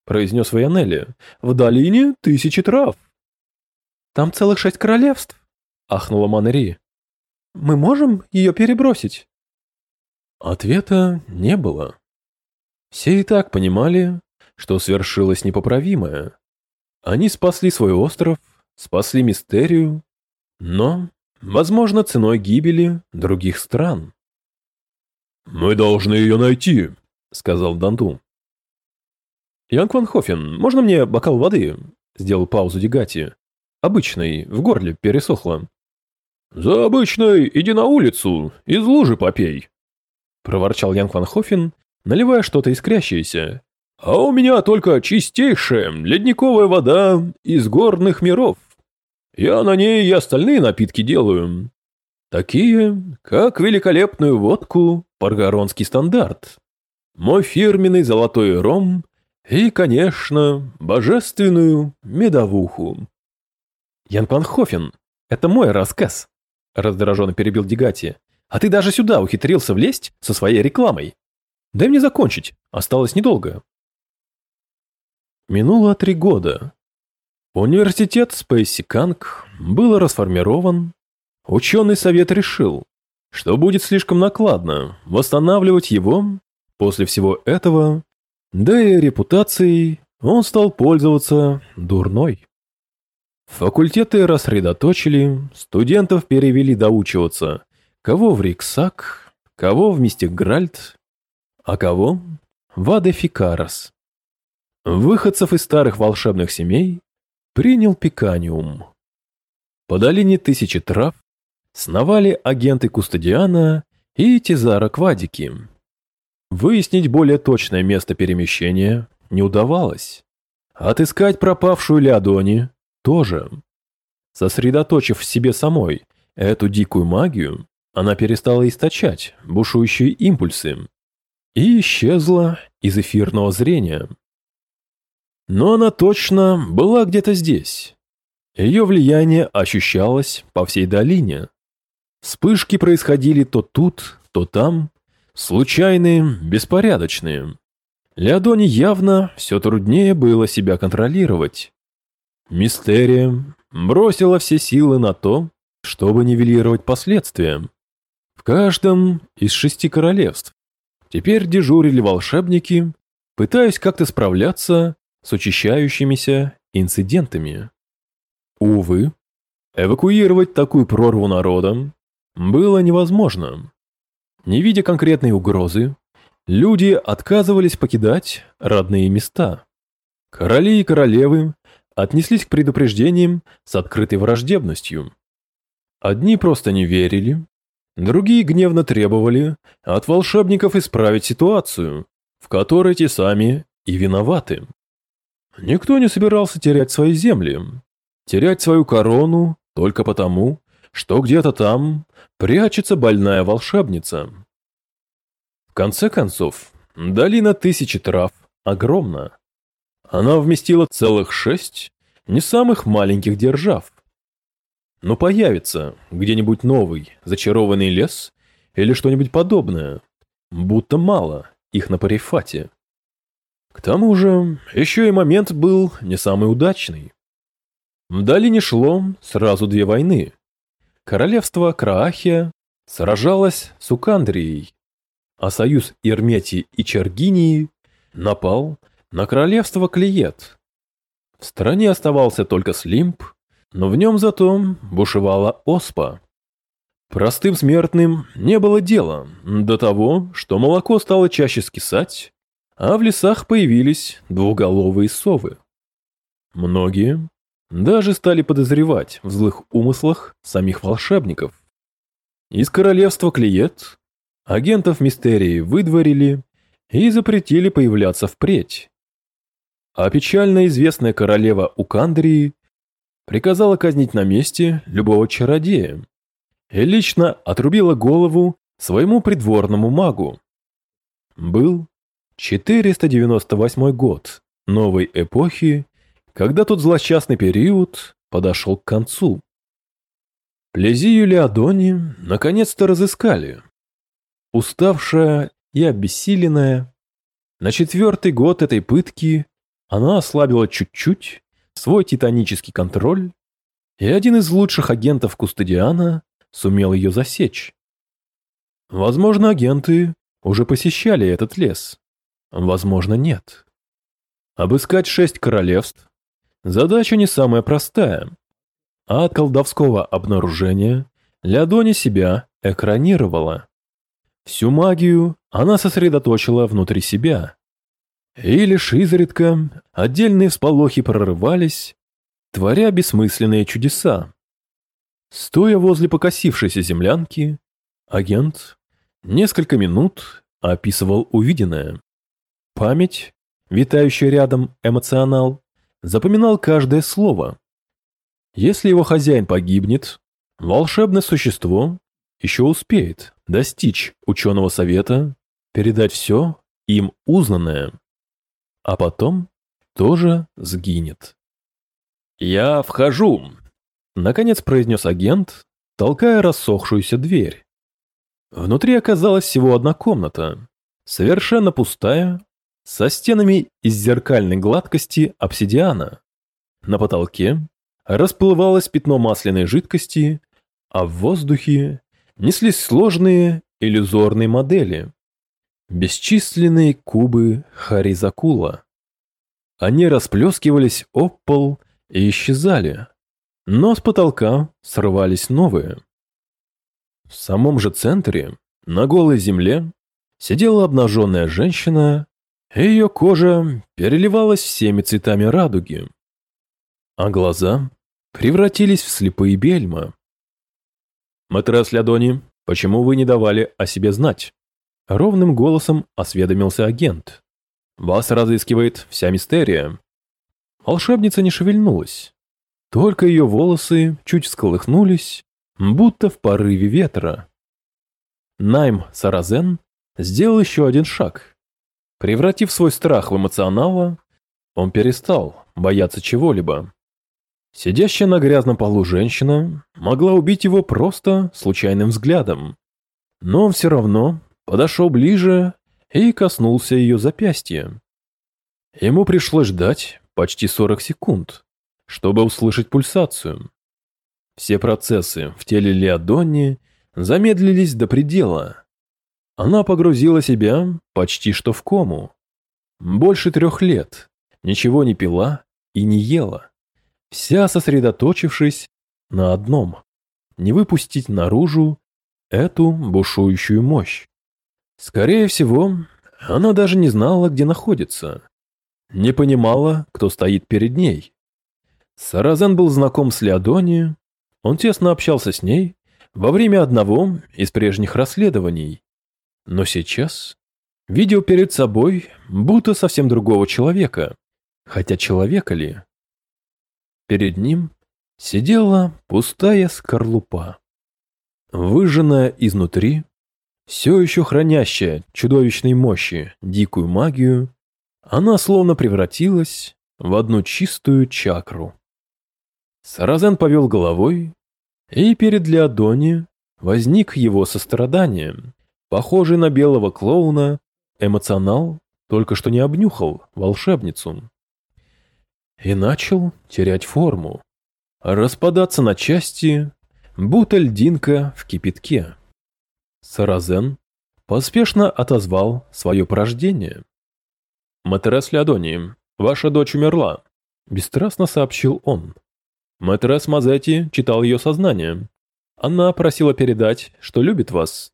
произнес Ваянелли. В долине тысячи трав. Там целых шесть королевств, ахнула Манери. Мы можем ее перебросить? Ответа не было. Все и так понимали, что свершилось непоправимое. Они спасли свой остров, спасли мистерию, но, возможно, ценой гибели других стран. «Мы должны ее найти», — сказал Данту. «Янг Ван Хофен, можно мне бокал воды?» — сделал паузу Дегати. «Обычный, в горле пересохло». «За обычной иди на улицу, из лужи попей», проворчал Янг Ван Хофен, наливая что-то искрящееся. «А у меня только чистейшая ледниковая вода из горных миров. Я на ней и остальные напитки делаю. Такие, как великолепную водку «Паргаронский стандарт», мой фирменный золотой ром и, конечно, божественную медовуху». «Ян Панхофен, это мой рассказ», — раздраженно перебил Дегати. А ты даже сюда ухитрился влезть со своей рекламой. Дай мне закончить, осталось недолго. Минуло три года. Университет Спейси Канг был расформирован. Ученый совет решил, что будет слишком накладно восстанавливать его после всего этого, да и репутацией он стал пользоваться дурной. Факультеты рассредоточили, студентов перевели доучиваться, кого в Риксак, кого в Мистигральд, а кого в Адефикарос. Выходцев из старых волшебных семей принял Пиканиум. По долине Тысячи Трав сновали агенты Кустадиана и Тизара Квадики. Выяснить более точное место перемещения не удавалось. Отыскать пропавшую Леодони тоже. Сосредоточив в себе самой эту дикую магию, она перестала источать бушующие импульсы и исчезла из эфирного зрения. Но она точно была где-то здесь. Ее влияние ощущалось по всей долине. Вспышки происходили то тут, то там, случайные, беспорядочные. Леодоне явно все труднее было себя контролировать. Мистерия бросила все силы на то, чтобы нивелировать последствия. В каждом из шести королевств теперь дежурили волшебники, пытаясь как-то справляться с учащающимися инцидентами. Увы, эвакуировать такую прорву народа было невозможно. Не видя конкретной угрозы, люди отказывались покидать родные места. Короли и королевы отнеслись к предупреждениям с открытой враждебностью. Одни просто не верили, другие гневно требовали от волшебников исправить ситуацию, в которой те сами и виноваты. Никто не собирался терять свои земли, терять свою корону только потому, что где-то там прячется больная волшебница. В конце концов, долина тысячи трав огромна. Она вместила целых шесть не самых маленьких держав. Но появится где-нибудь новый зачарованный лес или что-нибудь подобное, будто мало их на парифате. К тому же, еще и момент был не самый удачный. В долине шло сразу две войны. Королевство Краахия сражалось с Укандрией, а союз Ирметии и Чергинии напал на королевство Клиет. В стране оставался только Слимп, но в нем зато бушевала Оспа. Простым смертным не было дела до того, что молоко стало чаще скисать, а в лесах появились двуголовые совы. Многие даже стали подозревать в злых умыслах самих волшебников. Из королевства Клиет агентов мистерии выдворили и запретили появляться впредь. А печально известная королева Укандрии приказала казнить на месте любого чародея и лично отрубила голову своему придворному магу. Был 498 год новой эпохи, когда тот злосчастный период подошел к концу. Плезию Леодони наконец-то разыскали. Уставшая и обессиленная, на четвертый год этой пытки она ослабила чуть-чуть свой титанический контроль, и один из лучших агентов Кустадиана сумел ее засечь. Возможно, агенты уже посещали этот лес. Возможно, нет. Обыскать шесть королевств – задача не самая простая. А от колдовского обнаружения Леодони себя экранировала. Всю магию она сосредоточила внутри себя. И лишь изредка отдельные всполохи прорывались, творя бессмысленные чудеса. Стоя возле покосившейся землянки, агент несколько минут описывал увиденное. Память, витающая рядом эмоционал, запоминал каждое слово. Если его хозяин погибнет, волшебное существо еще успеет достичь ученого совета, передать все им узнанное, а потом тоже сгинет. «Я вхожу», — наконец произнес агент, толкая рассохшуюся дверь. Внутри оказалась всего одна комната, совершенно пустая, со стенами из зеркальной гладкости обсидиана. На потолке расплывалось пятно масляной жидкости, а в воздухе неслись сложные иллюзорные модели. Бесчисленные кубы Харизакула. Они расплескивались об пол и исчезали, но с потолка срывались новые. В самом же центре, на голой земле, сидела обнаженная женщина, и ее кожа переливалась всеми цветами радуги, а глаза превратились в слепые бельма. «Матрас Лядони, почему вы не давали о себе знать?» Ровным голосом осведомился агент. «Вас разыскивает вся мистерия». Волшебница не шевельнулась. Только ее волосы чуть всколыхнулись, будто в порыве ветра. Найм Саразен сделал еще один шаг. Превратив свой страх в эмоционала, он перестал бояться чего-либо. Сидящая на грязном полу женщина могла убить его просто случайным взглядом. Но он все равно подошел ближе и коснулся ее запястья. Ему пришлось ждать почти 40 секунд, чтобы услышать пульсацию. Все процессы в теле Леодонни замедлились до предела. Она погрузила себя почти что в кому. Больше трех лет ничего не пила и не ела вся сосредоточившись на одном – не выпустить наружу эту бушующую мощь. Скорее всего, она даже не знала, где находится. Не понимала, кто стоит перед ней. Саразен был знаком с Леодони, он тесно общался с ней во время одного из прежних расследований. Но сейчас видел перед собой будто совсем другого человека. Хотя человека ли? Перед ним сидела пустая скорлупа. Выжженная изнутри, все еще хранящая чудовищной мощи дикую магию, она словно превратилась в одну чистую чакру. Саразен повел головой, и перед Леодони возник его сострадание, похожий на белого клоуна, эмоционал только что не обнюхал волшебницу и начал терять форму, распадаться на части, будто льдинка в кипятке. Саразен поспешно отозвал свое порождение. «Матерес Леодони, ваша дочь умерла», – бесстрастно сообщил он. Матерес Мазетти читал ее сознание. Она просила передать, что любит вас,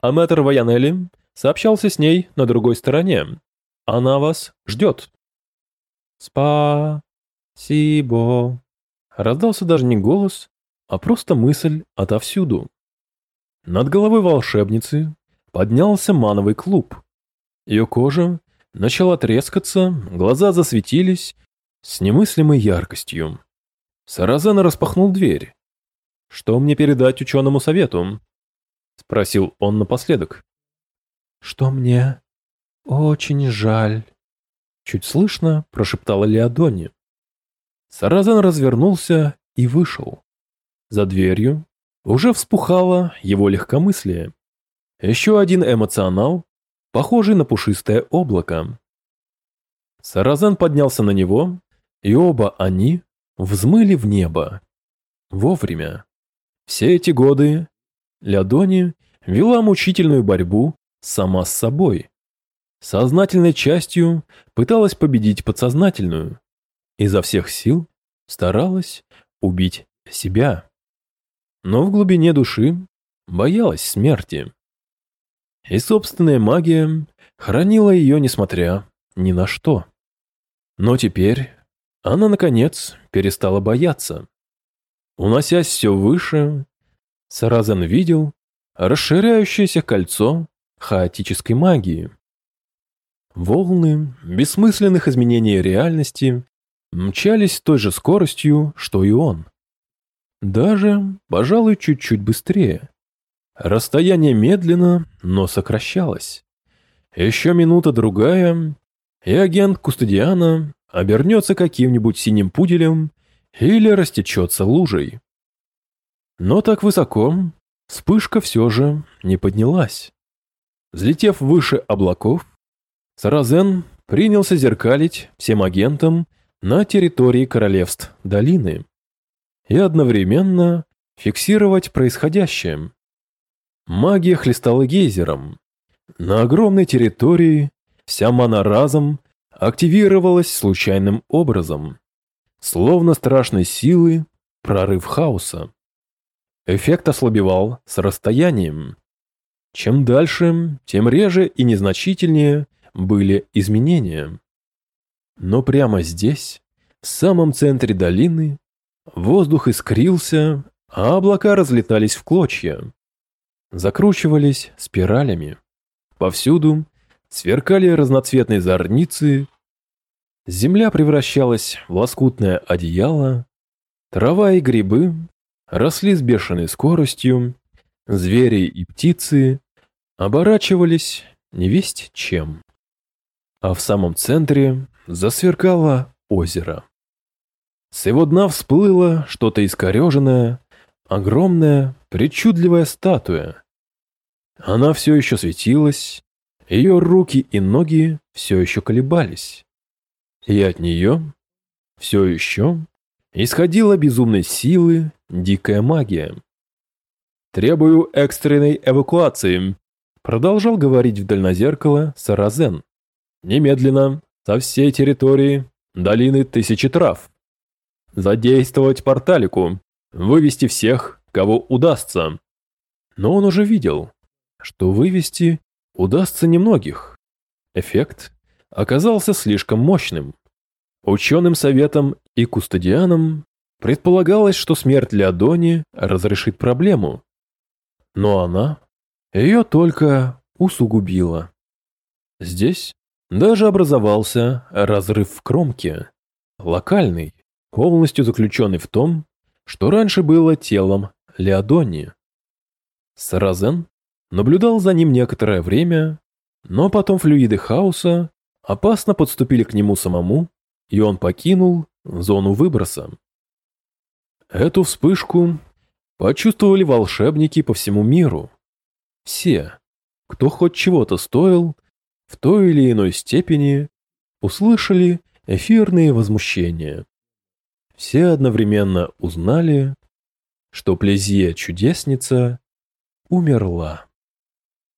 а мэтр Ваянелли сообщался с ней на другой стороне. Она вас ждет. «Спа... «Сибо!» Раздался даже не голос, а просто мысль отовсюду. Над головой волшебницы поднялся мановый клуб. Ее кожа начала трескаться, глаза засветились с немыслимой яркостью. Саразан распахнул дверь. «Что мне передать ученому совету?» — спросил он напоследок. «Что мне очень жаль», — чуть слышно прошептала Леодони. Саразан развернулся и вышел. За дверью уже вспухало его легкомыслие. Еще один эмоционал, похожий на пушистое облако. Саразан поднялся на него, и оба они взмыли в небо. Вовремя. Все эти годы Лядони вела мучительную борьбу сама с собой. Сознательной частью пыталась победить подсознательную изо всех сил старалась убить себя. Но в глубине души боялась смерти. И собственная магия хранила ее несмотря ни на что. Но теперь она, наконец, перестала бояться. Уносясь все выше, Саразан видел расширяющееся кольцо хаотической магии. Волны бессмысленных изменений реальности мчались с той же скоростью, что и он. Даже, пожалуй, чуть-чуть быстрее. Расстояние медленно, но сокращалось. Еще минута-другая, и агент Кустадиана обернется каким-нибудь синим пуделем или растечется лужей. Но так высоко вспышка все же не поднялась. Взлетев выше облаков, Саразен принялся зеркалить всем агентам на территории королевств долины и одновременно фиксировать происходящее. Магия хлестала гейзером. На огромной территории вся мана разом активировалась случайным образом, словно страшной силы прорыв хаоса. Эффект ослабевал с расстоянием. Чем дальше, тем реже и незначительнее были изменения. Но прямо здесь, в самом центре долины, воздух искрился, а облака разлетались в клочья. Закручивались спиралями. Повсюду сверкали разноцветные зорницы, земля превращалась в лоскутное одеяло, трава и грибы росли с бешеной скоростью, звери и птицы оборачивались невесть чем. А в самом центре засверкало озеро. С его дна всплыло что-то искореженное, огромная, причудливая статуя. Она все еще светилась, ее руки и ноги все еще колебались. И от нее все еще исходила безумной силы дикая магия. «Требую экстренной эвакуации», — продолжал говорить в дальнозеркало Саразен. «Немедленно, со всей территории долины Тысячи Трав. Задействовать порталику, вывести всех, кого удастся». Но он уже видел, что вывести удастся немногих. Эффект оказался слишком мощным. Ученым советом и кустодианам предполагалось, что смерть Леодони разрешит проблему. Но она ее только усугубила. Здесь даже образовался разрыв в кромке, локальный, полностью заключенный в том, что раньше было телом Леодони. Саразен наблюдал за ним некоторое время, но потом флюиды хаоса опасно подступили к нему самому, и он покинул зону выброса. Эту вспышку почувствовали волшебники по всему миру. Все, кто хоть чего-то стоил, в той или иной степени услышали эфирные возмущения. Все одновременно узнали, что Плезия-чудесница умерла.